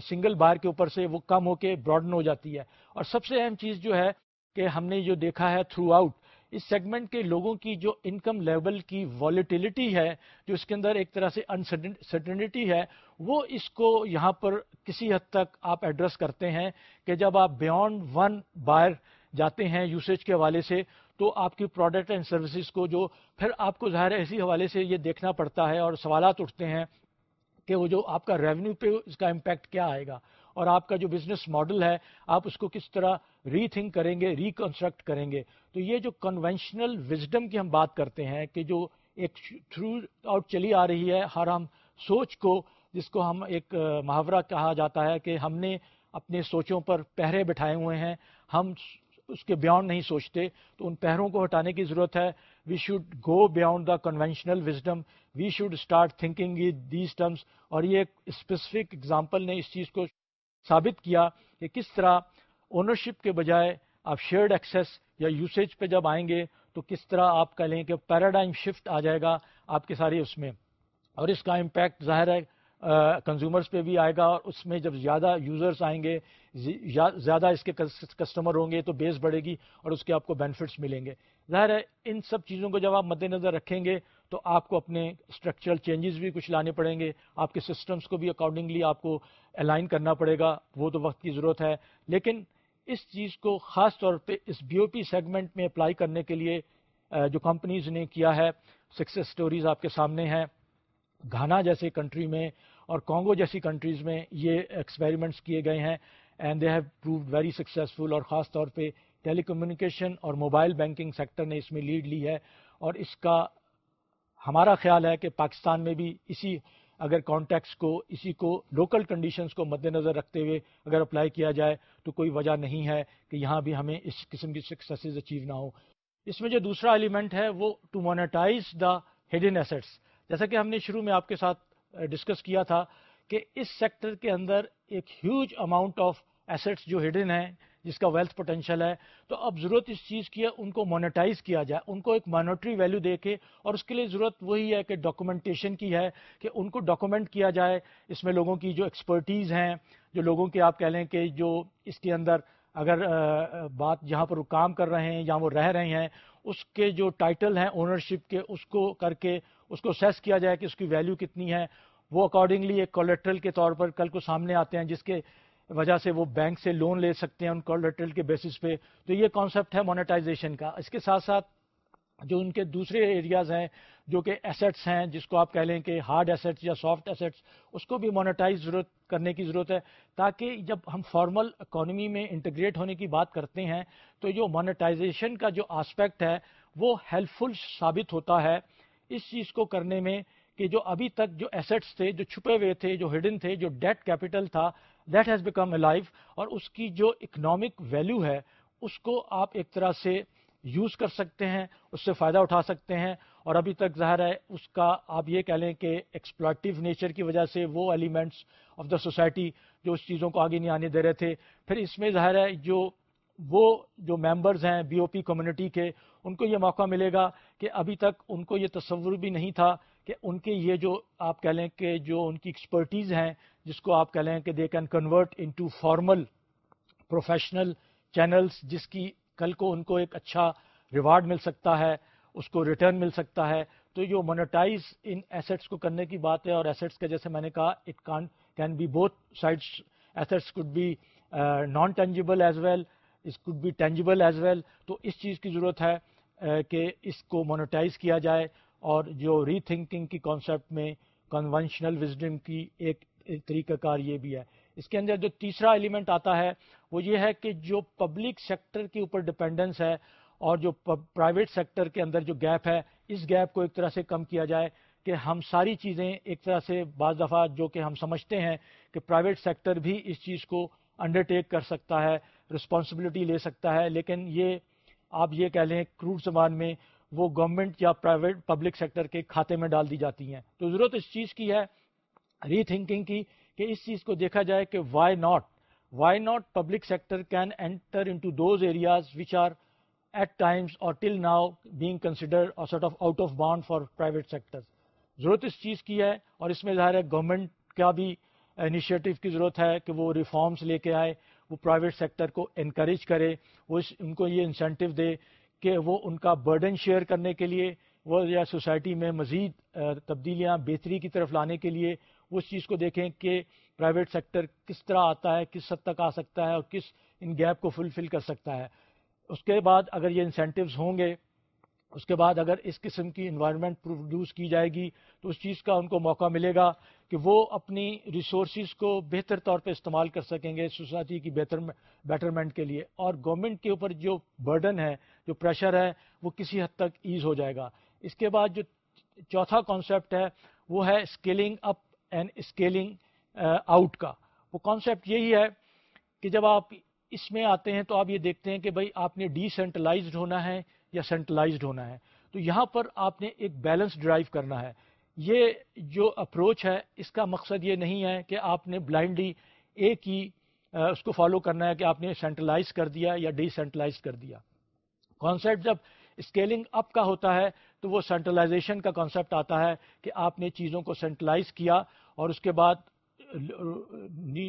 سنگل بار کے اوپر سے وہ کم ہو کے براڈن ہو جاتی ہے۔ اور سب سے اہم چیز جو ہے کہ ہم نے جو دیکھا ہے تھرو آؤٹ اس سیگمنٹ کے لوگوں کی جو انکم لیول کی والیٹیلٹی ہے جو اس کے اندر ایک طرح سے انسرٹنٹی ہے وہ اس کو یہاں پر کسی حد تک آپ ایڈریس کرتے ہیں کہ جب آپ بیونڈ ون بائر جاتے ہیں یوسیج کے حوالے سے، تو آپ کی پروڈکٹ اینڈ سروسز کو جو پھر آپ کو ظاہر اسی حوالے سے یہ دیکھنا پڑتا ہے اور سوالات اٹھتے ہیں کہ وہ جو آپ کا ریونیو پہ اس کا امپیکٹ کیا آئے گا اور آپ کا جو بزنس ماڈل ہے، آپ اس کو کس طرح ری تھنک کریں گے ریکنسٹرکٹ کریں گے۔ تو یہ جو کنونشنل وزڈم کی ہم بات کرتے ہیں کہ جو ایک تھرو آؤٹ چلی آ رہی ہے ہر ہم سوچ کو، جس کو ہم ایک محاورہ کہا جاتا ہے کہ ہم نے اپنے سوچوں پر پہرے بٹھائے ہوئے ہیں، ہم اس کے بیانڈ نہیں سوچتے، تو ان پہروں کو ہٹانے کی ضرورت ہے۔ We should go beyond the conventional wisdom we should start thinking these terms اور یہ ایک اسپیسیفک اگزامپل نے اس چیز کو ثابت کیا کہ کس طرح اونرشپ کے بجائے آپ شیئرڈ ایکسیس یا یوسیج پہ جب آئیں گے، تو کس طرح آپ کہہ لیں کہ پیراڈائم شفٹ آ جائے گا آپ کے سارے اس میں۔ اور اس کا امپیکٹ ظاہر ہے کنزیومرز پہ بھی آئے گا اور اس میں جب زیادہ یوزرز آئیں گے زیادہ اس کے کسٹمر ہوں گے تو بیس بڑھے گی اور اس کے آپ کو بینیفٹس ملیں گے۔ ظاہر ہے، ان سب چیزوں کو جب آپ مد نظر رکھیں گے تو آپ کو اپنے اسٹرکچرل چینجز بھی کچھ لانے پڑیں گے۔ آپ کے سسٹمز کو بھی اکارڈنگلی آپ کو الائن کرنا پڑے گا، وہ تو وقت کی ضرورت ہے۔ لیکن اس چیز کو خاص طور پہ اس بی او پی سیگمنٹ میں اپلائی کرنے کے لیے جو کمپنیز نے کیا ہے سکسیس سٹوریز آپ کے سامنے ہیں۔ گھانا جیسے کنٹری میں اور کانگو جیسی کنٹریز میں یہ ایکسپیریمنٹس کیے گئے ہیں and they have proved very successful اور خاص طور پہ ٹیلی کمیونیکیشن اور موبائل بینکنگ سیکٹر نے اس میں لیڈ لی ہے اور اس کا ہمارا خیال ہے کہ پاکستان میں بھی اسی اگر کانٹیکس کو اسی کو لوکل کنڈیشنز کو مد نظر رکھتے ہوئے اگر اپلائی کیا جائے تو کوئی وجہ نہیں ہے کہ یہاں بھی ہمیں اس قسم کی سکسیز اچیو نہ ہو اس میں جو دوسرا ایلیمنٹ ہے وہ to monetize the hidden assets جیسا کہ ہم نے شروع میں آپ کے ساتھ ڈسکس کیا تھا کہ اس سیکٹر کے اندر ایک ہیوج اماؤنٹ آف ایسٹس جو ہڈن ہیں، جس کا ویلتھ پوٹینشیل ہے، تو اب ضرورت اس چیز کی ہے، ان کو مانیٹائز کیا جائے، ان کو ایک مانیٹری ویلو دے کے، اور اس کے لیے ضرورت وہی ہے کہ ڈاکومنٹیشن کی ہے، کہ ان کو ڈاکومنٹ کیا جائے، اس میں لوگوں کی جو ایکسپرٹیز ہیں، جو لوگوں کے آپ کہہ لیں کہ جو اس کے اندر اگر بات جہاں پر وہ کام کر رہے ہیں یا وہ رہ رہے ہیں، اس کے جو ٹائٹل ہیں اونرشپ کے، اس کو کر کے اس کو سیس کیا جائے کہ اس کی ویلیو کتنی ہے۔ وہ اکارڈنگلی ایک کولیٹرل کے طور پر کل کو سامنے آتے ہیں، جس کے وجہ سے وہ بینک سے لون لے سکتے ہیں ان کولیٹرل کے بیسس پہ۔ تو یہ کانسیپٹ ہے مانیٹائزیشن کا۔ اس کے ساتھ ساتھ جو ان کے دوسرے ایریاز ہیں، جو کہ ایسٹس ہیں، جس کو آپ کہہ لیں کہ ہارڈ ایسٹس یا سافٹ ایسٹس اس کو بھی مانیٹائز ضرورت، کرنے کی ضرورت ہے۔ تاکہ جب ہم فارمل اکانومی میں انٹیگریٹ ہونے کی بات کرتے ہیں، تو جو مانیٹائزیشن کا جو آسپیکٹ ہے، وہ ہیلپ فل ثابت ہوتا ہے۔ اس چیز کو کرنے میں کہ جو ابھی تک جو ایسٹس تھے، جو چھپے ہوئے تھے، جو ہڈن تھے، جو ڈیٹ کیپٹل تھا that has become a life اور اس کی جو اکنامک ویلو ہے، اس کو آپ ایک طرح سے یوز کر سکتے ہیں، اس سے فائدہ اٹھا سکتے ہیں اور ابھی تک ظاہر ہے، اس کا آپ یہ کہہ لیں کہ ایکسپلاٹیو نیچر کی وجہ سے وہ ایلیمنٹس آف دا سوسائٹی جو اس چیزوں کو آگے نہیں آنے دے رہے تھے۔ پھر اس میں ظاہر ہے جو وہ جو ممبرز ہیں بی او پی کمیونٹی کے، ان کو یہ موقع ملے گا کہ ابھی تک ان کو یہ تصور بھی نہیں تھا کہ ان کے یہ جو آپ کہہ لیں کہ جو ان کی ایکسپرٹیز ہیں، جس کو آپ کہہ لیں کہ they can convert into formal professional channels جس کی کل کو ان کو ایک اچھا ریوارڈ مل سکتا ہے، اس کو ریٹرن مل سکتا ہے۔ تو جو مونیٹائز ان ایسٹس کو کرنے کی بات ہے اور ایسٹس کا جیسے میں نے کہا it can can be both sides assets could be non tangible as well us could be tangible as well تو اس چیز کی ضرورت ہے کہ اس کو مونیٹائز کیا جائے اور جو ری تھنکنگ کی کانسیپٹ میں کنونشنل وزڈم کی ایک طریقہ کار یہ بھی ہے۔ اس کے اندر جو تیسرا ایلیمنٹ آتا ہے، وہ یہ ہے کہ جو پبلک سیکٹر کے اوپر ڈپینڈنس ہے اور جو پرائیویٹ سیکٹر کے اندر جو گیپ ہے، اس گیپ کو ایک طرح سے کم کیا جائے کہ ہم ساری چیزیں ایک طرح سے بعض دفعہ جو کہ ہم سمجھتے ہیں کہ پرائیویٹ سیکٹر بھی اس چیز کو انڈرٹیک کر سکتا ہے۔ رسپانسبلٹی لے سکتا ہے، لیکن یہ آپ یہ کہہ لیں، کروڈ زبان میں وہ گورنمنٹ یا پرائیویٹ پبلک سیکٹر کے کھاتے میں ڈال دی جاتی ہیں۔ تو ضرورت اس چیز کی ہے ری تھنکنگ کی، کہ اس چیز کو دیکھا جائے کہ why not why not public sector can enter into those areas which are at times اور till now being consider sort of out of bound for private sector ضرورت اس چیز کی ہے، اور اس میں ظاہر ہے گورنمنٹ کا بھی انیشیٹو کی ضرورت ہے کہ وہ ریفارمس لے کے آئے۔ وہ پرائیویٹ سیکٹر کو انکریج کرے، وہ ان کو یہ انسینٹو دے کہ وہ ان کا برڈن شیئر کرنے کے لیے، وہ یا سوسائٹی میں مزید تبدیلیاں بہتری کی طرف لانے کے لیے اس چیز کو دیکھیں کہ پرائیویٹ سیکٹر کس طرح آتا ہے، کس حد تک آ سکتا ہے اور کس ان گیپ کو فلفل کر سکتا ہے۔ اس کے بعد اگر یہ انسینٹیوز ہوں گے اس کے بعد اگر اس قسم کی انوائرمنٹ پروڈیوس کی جائے گی، تو اس چیز کا ان کو موقع ملے گا کہ وہ اپنی ریسورسز کو بہتر طور پہ استعمال کر سکیں گے سوسائٹی کی بہتر بیٹرمنٹ کے لیے۔ اور گورنمنٹ کے اوپر جو برڈن ہے، جو پریشر ہے، وہ کسی حد تک ایز ہو جائے گا۔ اس کے بعد جو چوتھا کانسیپٹ ہے، وہ ہے scaling up and scaling out کا۔ وہ کانسیپٹ یہی ہے کہ جب آپ اس میں آتے ہیں تو آپ یہ دیکھتے ہیں کہ بھائی آپ نے ڈی سینٹرلائزڈ ہونا ہے۔ یا سینٹرلائزڈ ہونا ہے۔ تو یہاں پر آپ نے ایک بیلنس ڈرائیو کرنا ہے۔ یہ جو اپروچ ہے، اس کا مقصد یہ نہیں ہے کہ آپ نے بلائنڈلی ایک ہی اس کو فالو کرنا ہے کہ آپ نے سینٹرلائز کر دیا یا ڈی سینٹرلائز کر دیا۔ کانسیپٹ جب اسکیلنگ اپ کا ہوتا ہے، تو وہ سینٹرلائزیشن کا کانسیپٹ آتا ہے کہ آپ نے چیزوں کو سینٹرلائز کیا اور اس کے بعد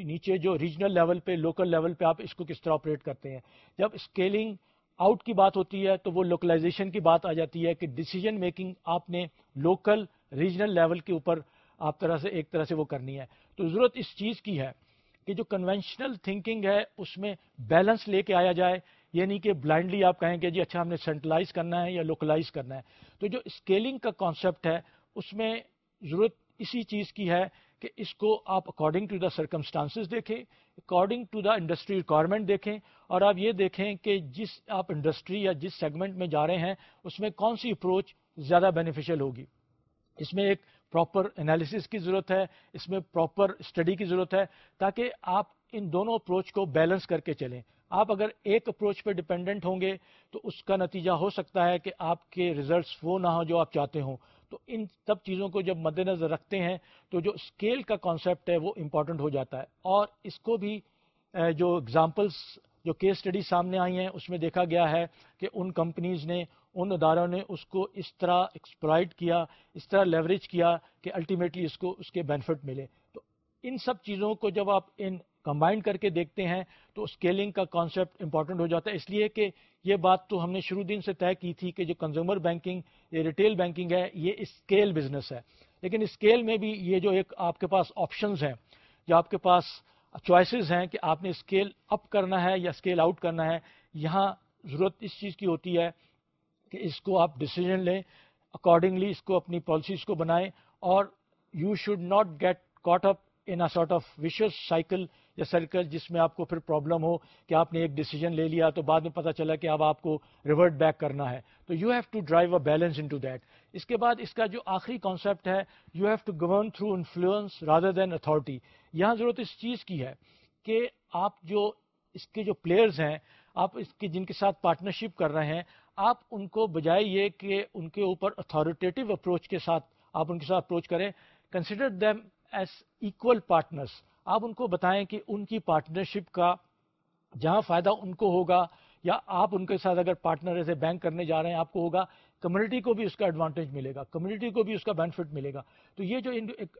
نیچے جو ریجنل لیول پہ لوکل لیول پہ آپ اس کو کس طرح آپریٹ کرتے ہیں۔ جب اسکیلنگ آؤٹ کی بات ہوتی ہے تو وہ لوکلائزیشن کی بات آ جاتی ہے کہ ڈسیزن میکنگ آپ نے لوکل ریجنل لیول کے اوپر آپ طرح سے ایک طرح سے وہ کرنی ہے۔ تو ضرورت اس چیز کی ہے کہ جو کنونشنل تھنکنگ ہے اس میں بیلنس لے کے آیا جائے۔ یعنی کہ بلائنڈلی آپ کہیں کہ جی اچھا ہم نے سینٹرلائز کرنا ہے یا لوکلائز کرنا ہے۔ تو جو اسکیلنگ کا کانسیپٹ ہے اس میں ضرورت اسی چیز کی ہے کہ اس کو آپ اکارڈنگ ٹو دا سرکمسٹانسز دیکھیں according to the industry requirement دیکھیں، اور آپ یہ دیکھیں کہ جس آپ انڈسٹری یا جس سیگمنٹ میں جا رہے ہیں، اس میں کون سی اپروچ زیادہ بینیفیشل ہوگی؟ اس میں ایک پراپر انالیسس کی ضرورت ہے، اس میں پراپر اسٹڈی کی ضرورت ہے، تاکہ آپ ان دونوں اپروچ کو بیلنس کر کے چلیں۔ آپ اگر ایک اپروچ پہ ڈپینڈنٹ ہوں گے، تو اس کا نتیجہ ہو سکتا ہے کہ آپ کے ریزلٹس وہ نہ ہوں جو آپ چاہتے ہوں۔ تو ان سب چیزوں کو جب مد نظر رکھتے ہیں، تو جو اسکیل کا کانسیپٹ ہے، وہ امپورٹنٹ ہو جاتا ہے۔ اور اس کو بھی جو اگزامپلس جو کیس اسٹڈی سامنے آئی ہیں، اس میں دیکھا گیا ہے کہ ان کمپنیز نے، ان اداروں نے اس کو اس طرح ایکسپلائٹ کیا، اس طرح لیوریج کیا کہ الٹیمیٹلی اس کو، اس کے بینیفٹ ملے۔ تو ان سب چیزوں کو جب آپ ان کمبائنڈ کر کے دیکھتے ہیں، تو اسکیلنگ کا کانسیپٹ امپورٹنٹ ہو جاتا ہے۔ اس لیے کہ یہ بات تو ہم نے شروع دن سے طے کی تھی کہ جو کنزیومر بینکنگ یہ ریٹیل بینکنگ ہے، یہ اسکیل بزنس ہے۔ لیکن اسکیل میں بھی یہ جو ایک آپ کے پاس آپشنز ہیں، جو آپ کے پاس چوائسیز ہیں کہ آپ نے اسکیل اپ کرنا ہے یا اسکیل آؤٹ کرنا ہے، یہاں ضرورت اس چیز کی ہوتی ہے کہ اس کو آپ ڈسیزن لیں اکارڈنگلی اس کو اپنی پالیسیز کو بنائیں اور you should not get caught up in a sort of vicious cycle یا سرکل جس میں آپ کو پھر پرابلم ہو کہ آپ نے ایک ڈیسیجن لے لیا تو بعد میں پتا چلا کہ اب آپ کو ریورٹ بیک کرنا ہے۔ تو you have to drive a balance into that اس کے بعد اس کا جو آخری کانسیپٹ ہے you have to govern through influence rather than authority یہاں ضرورت اس چیز کی ہے کہ آپ جو اس کے جو پلیئرز ہیں، آپ اس کے جن کے ساتھ پارٹنرشپ کر رہے ہیں، آپ ان کو بجائے یہ کہ ان کے اوپر اتھارٹیو اپروچ کے ساتھ آپ ان کے ساتھ اپروچ کریں۔ Consider them as equal partners آپ ان کو بتائیں کہ ان کی پارٹنرشپ کا جہاں فائدہ ان کو ہوگا یا آپ ان کے ساتھ اگر پارٹنر ایسے بینک کرنے جا رہے ہیں، آپ کو ہوگا کمیونٹی کو بھی اس کا ایڈوانٹیج ملے گا کمیونٹی کو بھی اس کا بینیفٹ ملے گا۔ تو یہ جو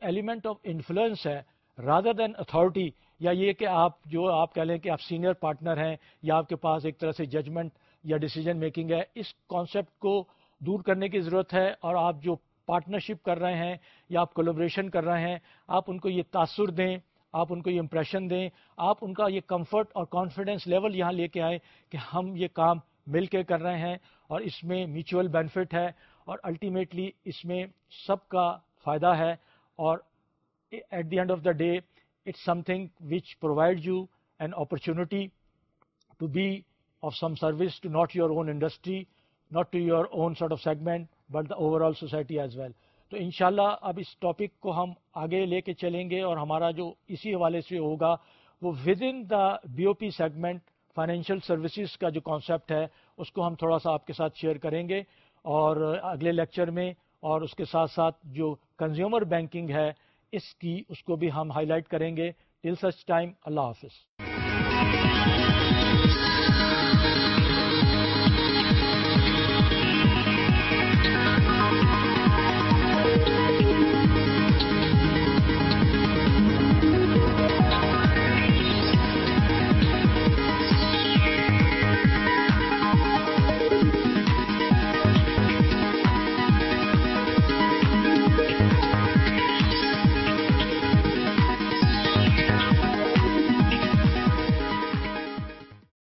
ایلیمنٹ آف انفلوئنس ہے رادر دین اتھارٹی یا یہ کہ آپ جو آپ کہہ لیں کہ آپ سینئر پارٹنر ہیں، یا آپ کے پاس ایک طرح سے ججمنٹ یا ڈیسیجن میکنگ ہے، اس کانسیپٹ کو دور کرنے کی ضرورت ہے۔ اور آپ جو پارٹنرشپ کر رہے ہیں، یا آپ کولوبریشن کر رہے ہیں، آپ ان کو یہ تاثر دیں۔ آپ ان کو یہ امپریشن دیں، آپ ان کا یہ کمفرٹ اور کانفیڈنس لیول یہاں لے کے آئیں کہ ہم یہ کام مل کے کر رہے ہیں اور اس میں میوچل بینیفٹ ہے اور الٹیمیٹلی اس میں سب کا فائدہ ہے اور at the end of the day it's something which provide you an opportunity to be of some service to not your own industry not to your own sort of segment but the overall society as well تو انشاءاللہ اب اس topic کو ہم آگے لے کے چلیں گے اور ہمارا جو اسی حوالے سے ہوگا وہ within the B O P segment financial services کا جو کانسیپٹ ہے، اس کو ہم تھوڑا سا آپ کے ساتھ شیئر کریں گے اور اگلے لیکچر میں اور اس کے ساتھ ساتھ جو کنزیومر بینکنگ ہے، اس کی اس کو بھی ہم ہائی لائٹ کریں گے۔ ٹل سچ ٹائم اللہ حافظ۔